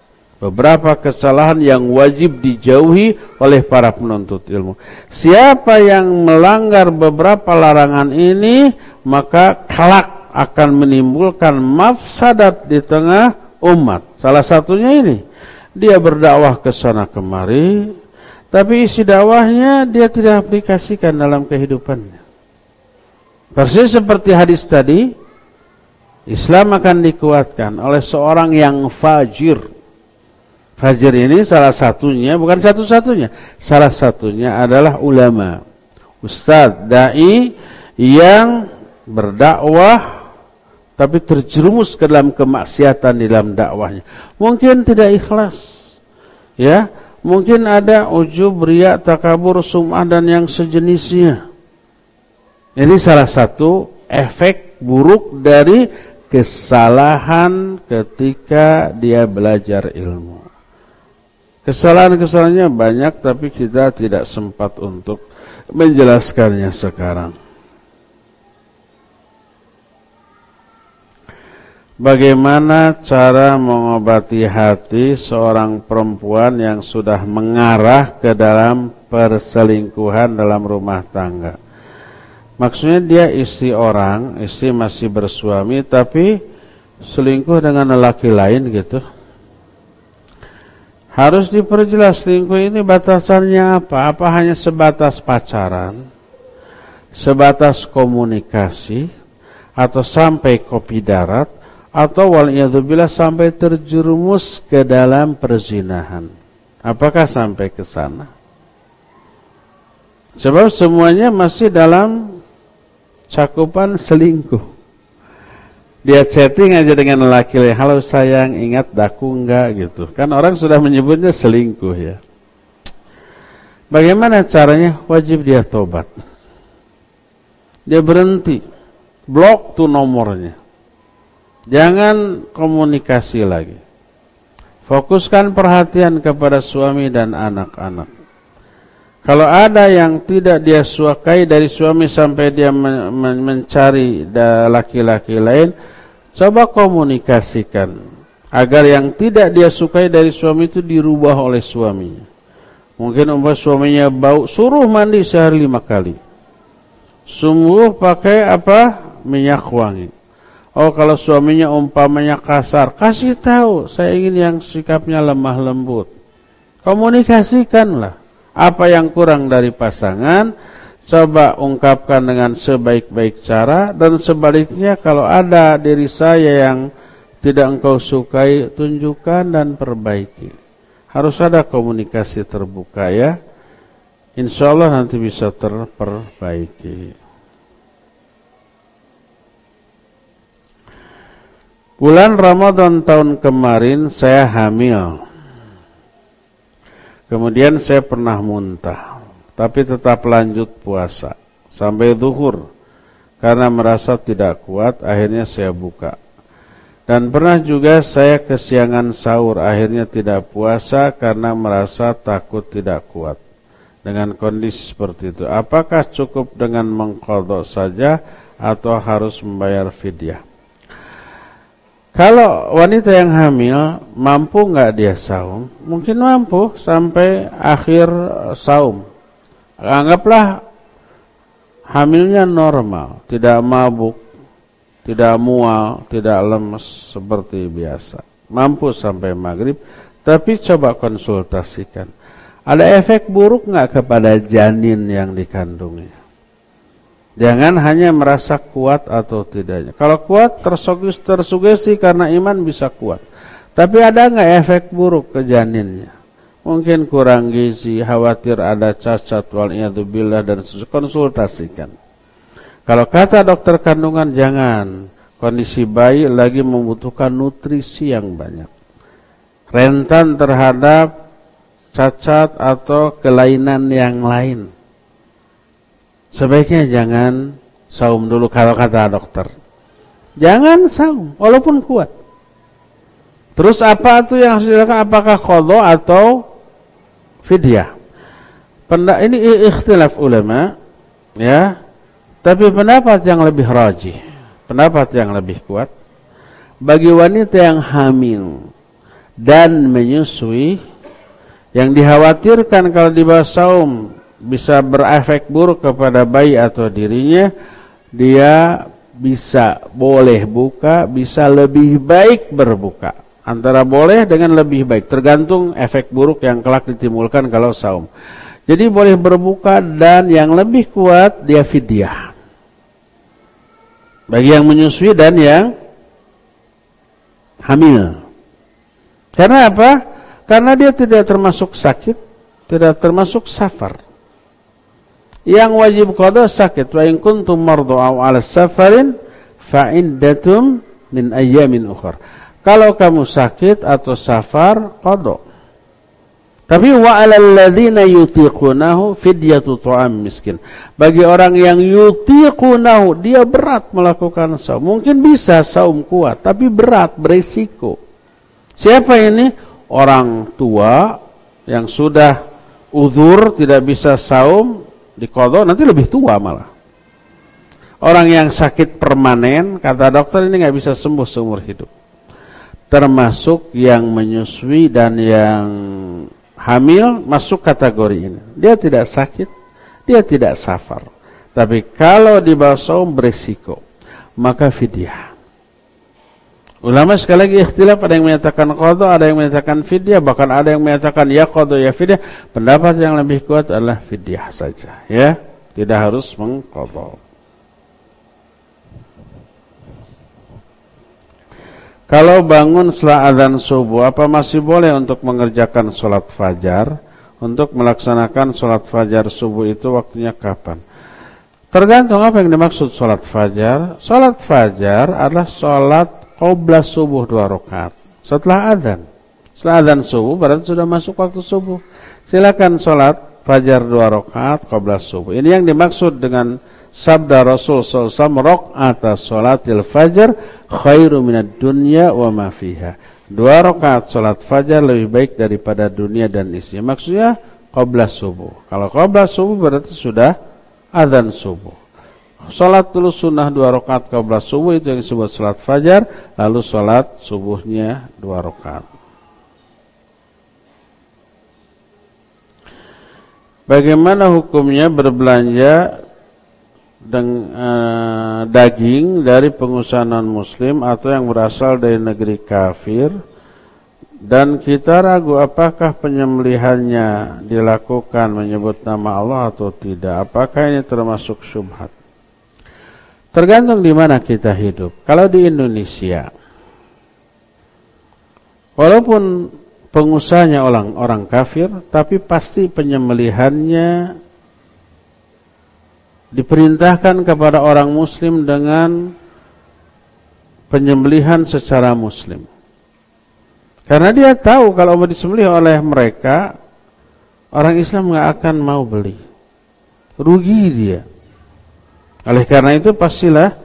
S1: beberapa kesalahan yang wajib dijauhi oleh para penuntut ilmu. Siapa yang melanggar beberapa larangan ini, maka kelak akan menimbulkan mafsadat di tengah umat. Salah satunya ini, dia berdakwah ke sana kemari, tapi isi dakwahnya dia tidak aplikasikan dalam kehidupannya. Persis seperti hadis tadi, Islam akan dikuatkan oleh seorang yang fajir, Fajr ini salah satunya, bukan satu-satunya. Salah satunya adalah ulama. Ustadz, da'i yang berdakwah tapi terjerumus ke dalam kemaksiatan di dalam dakwahnya. Mungkin tidak ikhlas. Ya, mungkin ada ujub, riya, takabur, sum'ah dan yang sejenisnya. Ini salah satu efek buruk dari kesalahan ketika dia belajar ilmu. Kesalahan-kesalahannya banyak tapi kita tidak sempat untuk menjelaskannya sekarang. Bagaimana cara mengobati hati seorang perempuan yang sudah mengarah ke dalam perselingkuhan dalam rumah tangga? Maksudnya dia istri orang, istri masih bersuami tapi selingkuh dengan lelaki lain gitu. Harus diperjelas selingkuh ini batasannya apa? Apa hanya sebatas pacaran? Sebatas komunikasi? Atau sampai kopi darat? Atau waliyadzubillah sampai terjerumus ke dalam perzinahan? Apakah sampai ke sana? Sebab semuanya masih dalam cakupan selingkuh. Dia chatting aja dengan laki laki halo sayang, ingat daku enggak gitu. Kan orang sudah menyebutnya selingkuh ya. Bagaimana caranya? Wajib dia tobat. Dia berhenti. Blok tuh nomornya. Jangan komunikasi lagi. Fokuskan perhatian kepada suami dan anak-anak. Kalau ada yang tidak dia sukai dari suami sampai dia mencari laki-laki lain, coba komunikasikan agar yang tidak dia sukai dari suami itu dirubah oleh suaminya. Mungkin umpah suaminya bau, suruh mandi sehari lima kali. Sungguh pakai apa? Minyak wangi. Oh kalau suaminya umpamanya kasar, kasih tahu saya ingin yang sikapnya lemah lembut. Komunikasikanlah apa yang kurang dari pasangan, coba ungkapkan dengan sebaik-baik cara dan sebaliknya kalau ada diri saya yang tidak engkau sukai, tunjukkan dan perbaiki. Harus ada komunikasi terbuka ya. Insya Allah nanti bisa terperbaiki. Bulan Ramadan tahun kemarin saya hamil. Kemudian saya pernah muntah, tapi tetap lanjut puasa sampai zuhur. Karena merasa tidak kuat, akhirnya saya buka. Dan pernah juga saya kesiangan sahur, akhirnya tidak puasa karena merasa takut tidak kuat. Dengan kondisi seperti itu, apakah cukup dengan mengkodok saja atau harus membayar fidyah? Kalau wanita yang hamil mampu nggak dia saum? Mungkin mampu sampai akhir saum. Anggaplah hamilnya normal, tidak mabuk, tidak mual, tidak lemes seperti biasa. Mampu sampai maghrib, tapi coba konsultasikan. Ada efek buruk nggak kepada janin yang dikandungnya? Jangan hanya merasa kuat atau tidaknya. Kalau kuat tersugesti, tersugesti karena iman bisa kuat. Tapi ada nggak efek buruk ke janinnya? Mungkin kurang gizi, khawatir ada cacat wal billah dan konsultasikan. Kalau kata dokter kandungan jangan, kondisi bayi lagi membutuhkan nutrisi yang banyak. Rentan terhadap cacat atau kelainan yang lain sebaiknya jangan saum dulu kalau kata dokter. Jangan saum, walaupun kuat. Terus apa itu yang harus dilakukan? Apakah kodo atau fidyah? Pendak ini ikhtilaf ulama, ya. Tapi pendapat yang lebih rajih, pendapat yang lebih kuat, bagi wanita yang hamil dan menyusui, yang dikhawatirkan kalau di bawah saum bisa berefek buruk kepada bayi atau dirinya, dia bisa boleh buka, bisa lebih baik berbuka. Antara boleh dengan lebih baik, tergantung efek buruk yang kelak ditimbulkan kalau saum. Jadi boleh berbuka dan yang lebih kuat dia fidyah. Bagi yang menyusui dan yang hamil. Karena apa? Karena dia tidak termasuk sakit, tidak termasuk safar. Yang wajib qada sakit wa in kuntum mardu aw 'ala safarin fa iddatum min ayyamin ukhra. Kalau kamu sakit atau safar qada. Tapi wa 'alal ladzina yutiqunahu fidyatu tu'am miskin. Bagi orang yang yutiqunahu dia berat melakukan saum. Mungkin bisa saum kuat tapi berat berisiko. Siapa ini? Orang tua yang sudah uzur tidak bisa saum di kodo nanti lebih tua malah. Orang yang sakit permanen, kata dokter ini nggak bisa sembuh seumur hidup. Termasuk yang menyusui dan yang hamil masuk kategori ini. Dia tidak sakit, dia tidak safar. Tapi kalau di bawah saum berisiko, maka fidyah. Ulama sekali lagi ikhtilaf ada yang menyatakan qadha, ada yang menyatakan fidyah, bahkan ada yang menyatakan ya qadha ya fidyah. Pendapat yang lebih kuat adalah fidyah saja, ya. Tidak harus mengqadha. Kalau bangun setelah azan subuh, apa masih boleh untuk mengerjakan sholat fajar? Untuk melaksanakan sholat fajar subuh itu waktunya kapan? Tergantung apa yang dimaksud sholat fajar. Sholat fajar adalah sholat Qobla subuh dua rakaat. Setelah adzan. Setelah adzan subuh berarti sudah masuk waktu subuh. Silakan sholat fajar dua rakaat qobla subuh. Ini yang dimaksud dengan sabda Rasul SAW atas sholatil fajar khairu minad dunya wa ma fiha. Dua rakaat sholat fajar lebih baik daripada dunia dan isinya. Maksudnya qobla subuh. Kalau qobla subuh berarti sudah adzan subuh. Salat dulu sunnah dua rakaat qabla subuh itu yang disebut salat fajar, lalu salat subuhnya dua rakaat. Bagaimana hukumnya berbelanja dengan uh, daging dari pengusaha non muslim atau yang berasal dari negeri kafir? Dan kita ragu apakah penyembelihannya dilakukan menyebut nama Allah atau tidak? Apakah ini termasuk syubhat Tergantung di mana kita hidup. Kalau di Indonesia, walaupun pengusahanya orang orang kafir, tapi pasti penyembelihannya diperintahkan kepada orang muslim dengan penyembelihan secara muslim. Karena dia tahu kalau mau disembelih oleh mereka, orang Islam nggak akan mau beli. Rugi dia. Oleh karena itu pastilah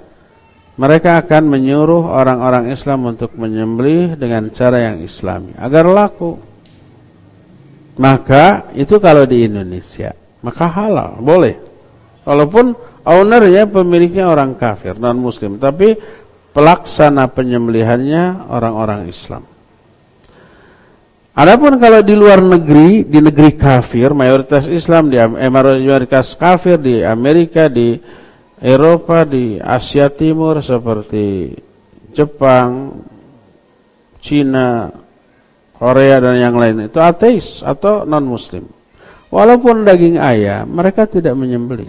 S1: mereka akan menyuruh orang-orang Islam untuk menyembelih dengan cara yang islami agar laku. Maka itu kalau di Indonesia, maka halal, boleh. Walaupun ownernya pemiliknya orang kafir non muslim, tapi pelaksana penyembelihannya orang-orang Islam. Adapun kalau di luar negeri, di negeri kafir, mayoritas Islam di eh, mayoritas kafir di Amerika, di Eropa, di Asia Timur seperti Jepang, Cina, Korea dan yang lain itu ateis atau non muslim. Walaupun daging ayam, mereka tidak menyembelih.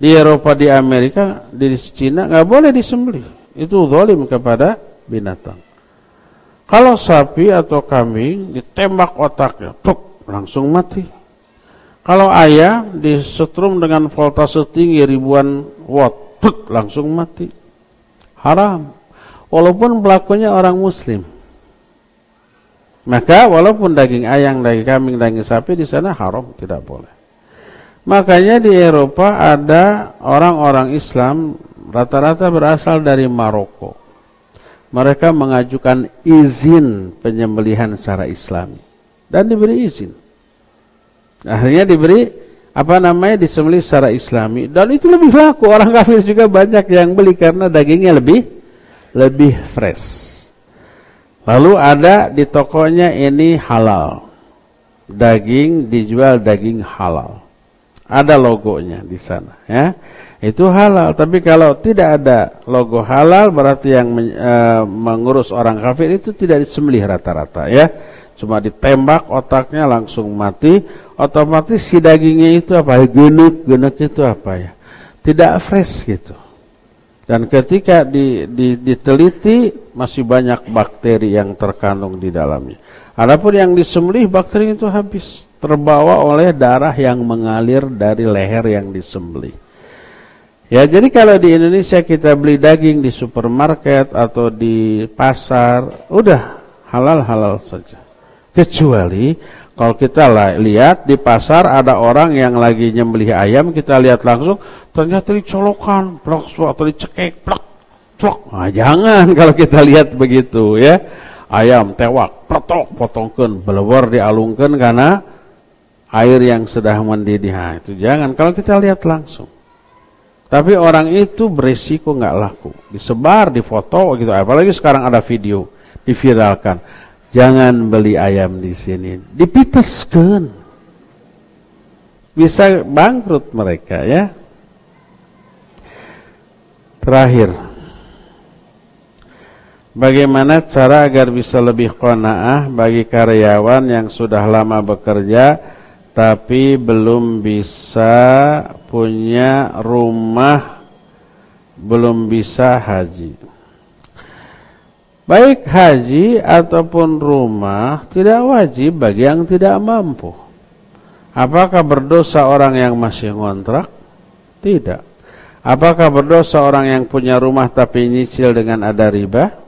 S1: Di Eropa, di Amerika, di Cina nggak boleh disembelih. Itu zalim kepada binatang. Kalau sapi atau kambing ditembak otaknya, tuk, langsung mati. Kalau ayam disetrum dengan voltase tinggi ribuan watt, langsung mati. Haram. Walaupun pelakunya orang muslim. Maka walaupun daging ayam, daging kambing, daging sapi di sana haram, tidak boleh. Makanya di Eropa ada orang-orang Islam rata-rata berasal dari Maroko. Mereka mengajukan izin penyembelihan secara Islami dan diberi izin. Akhirnya diberi apa namanya disembelih secara Islami dan itu lebih laku. Orang kafir juga banyak yang beli karena dagingnya lebih lebih fresh. Lalu ada di tokonya ini halal. Daging dijual daging halal. Ada logonya di sana ya. Itu halal, tapi kalau tidak ada logo halal berarti yang e, mengurus orang kafir itu tidak disembelih rata-rata ya. Cuma ditembak otaknya langsung mati, otomatis si dagingnya itu apa? Genuk, genuk itu apa ya? Tidak fresh gitu. Dan ketika di, di, diteliti masih banyak bakteri yang terkandung di dalamnya. Adapun yang disembelih bakteri itu habis terbawa oleh darah yang mengalir dari leher yang disembelih. Ya, jadi kalau di Indonesia kita beli daging di supermarket atau di pasar, udah halal-halal saja. Kecuali kalau kita lihat di pasar ada orang yang lagi nyembelih ayam, kita lihat langsung ternyata dicolokan, plak, atau dicekek, plak, plak. Nah, jangan kalau kita lihat begitu ya. Ayam tewak, petok, potongkan, belewar dialungkan karena air yang sudah mendidih. Nah, itu jangan kalau kita lihat langsung. Tapi orang itu berisiko nggak laku, disebar, difoto gitu. Apalagi sekarang ada video, diviralkan Jangan beli ayam di sini. Dipiteskan. Bisa bangkrut mereka ya. Terakhir. Bagaimana cara agar bisa lebih kona'ah bagi karyawan yang sudah lama bekerja tapi belum bisa punya rumah, belum bisa haji. Baik haji ataupun rumah tidak wajib bagi yang tidak mampu. Apakah berdosa orang yang masih ngontrak? Tidak. Apakah berdosa orang yang punya rumah tapi nyicil dengan ada riba?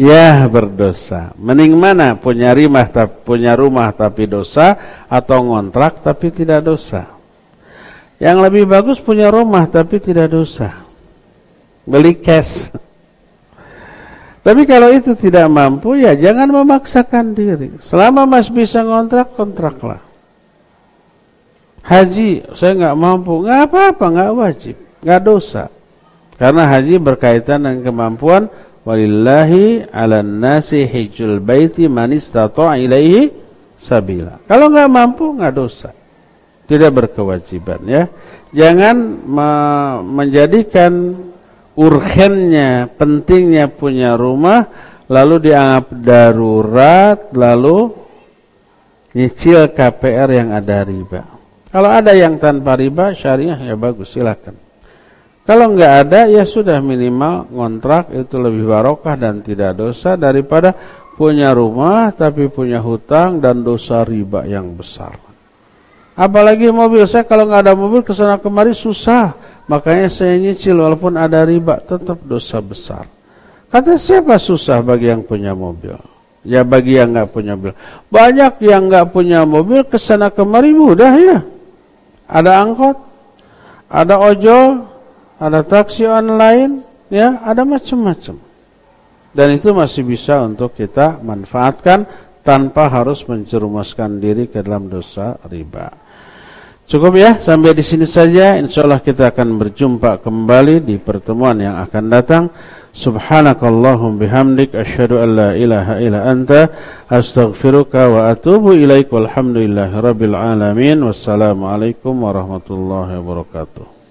S1: Ya berdosa. Mending mana punya rumah tapi punya rumah tapi dosa atau ngontrak tapi tidak dosa? Yang lebih bagus punya rumah tapi tidak dosa. Beli cash. Tapi kalau itu tidak mampu ya jangan memaksakan diri. Selama masih bisa ngontrak, kontraklah. Haji, saya nggak mampu, nggak apa-apa, nggak wajib, nggak dosa. Karena haji berkaitan dengan kemampuan walillahi 'alan nasi hijjul baiti man istata'a ilaihi sabila. Kalau nggak mampu nggak dosa. Tidak berkewajiban ya. Jangan menjadikan urgennya, pentingnya punya rumah, lalu dianggap darurat, lalu nyicil KPR yang ada riba. Kalau ada yang tanpa riba, syariah ya bagus, silakan. Kalau nggak ada, ya sudah minimal ngontrak itu lebih barokah dan tidak dosa daripada punya rumah tapi punya hutang dan dosa riba yang besar. Apalagi mobil saya kalau nggak ada mobil ke sana kemari susah, makanya saya nyicil walaupun ada riba tetap dosa besar. Kata siapa susah bagi yang punya mobil? Ya bagi yang nggak punya mobil. Banyak yang nggak punya mobil ke sana kemari mudah ya. Ada angkot, ada ojol, ada taksi online, ya ada macam-macam. Dan itu masih bisa untuk kita manfaatkan tanpa harus menjerumuskan diri ke dalam dosa riba. Cukup ya sampai di sini saja. Insyaallah kita akan berjumpa kembali di pertemuan yang akan datang. Subhanakallahum bihamdik asyhadu an la ilaha illa anta astaghfiruka wa atubu ilaik walhamdulillahi rabbil alamin wassalamu alaikum warahmatullahi wabarakatuh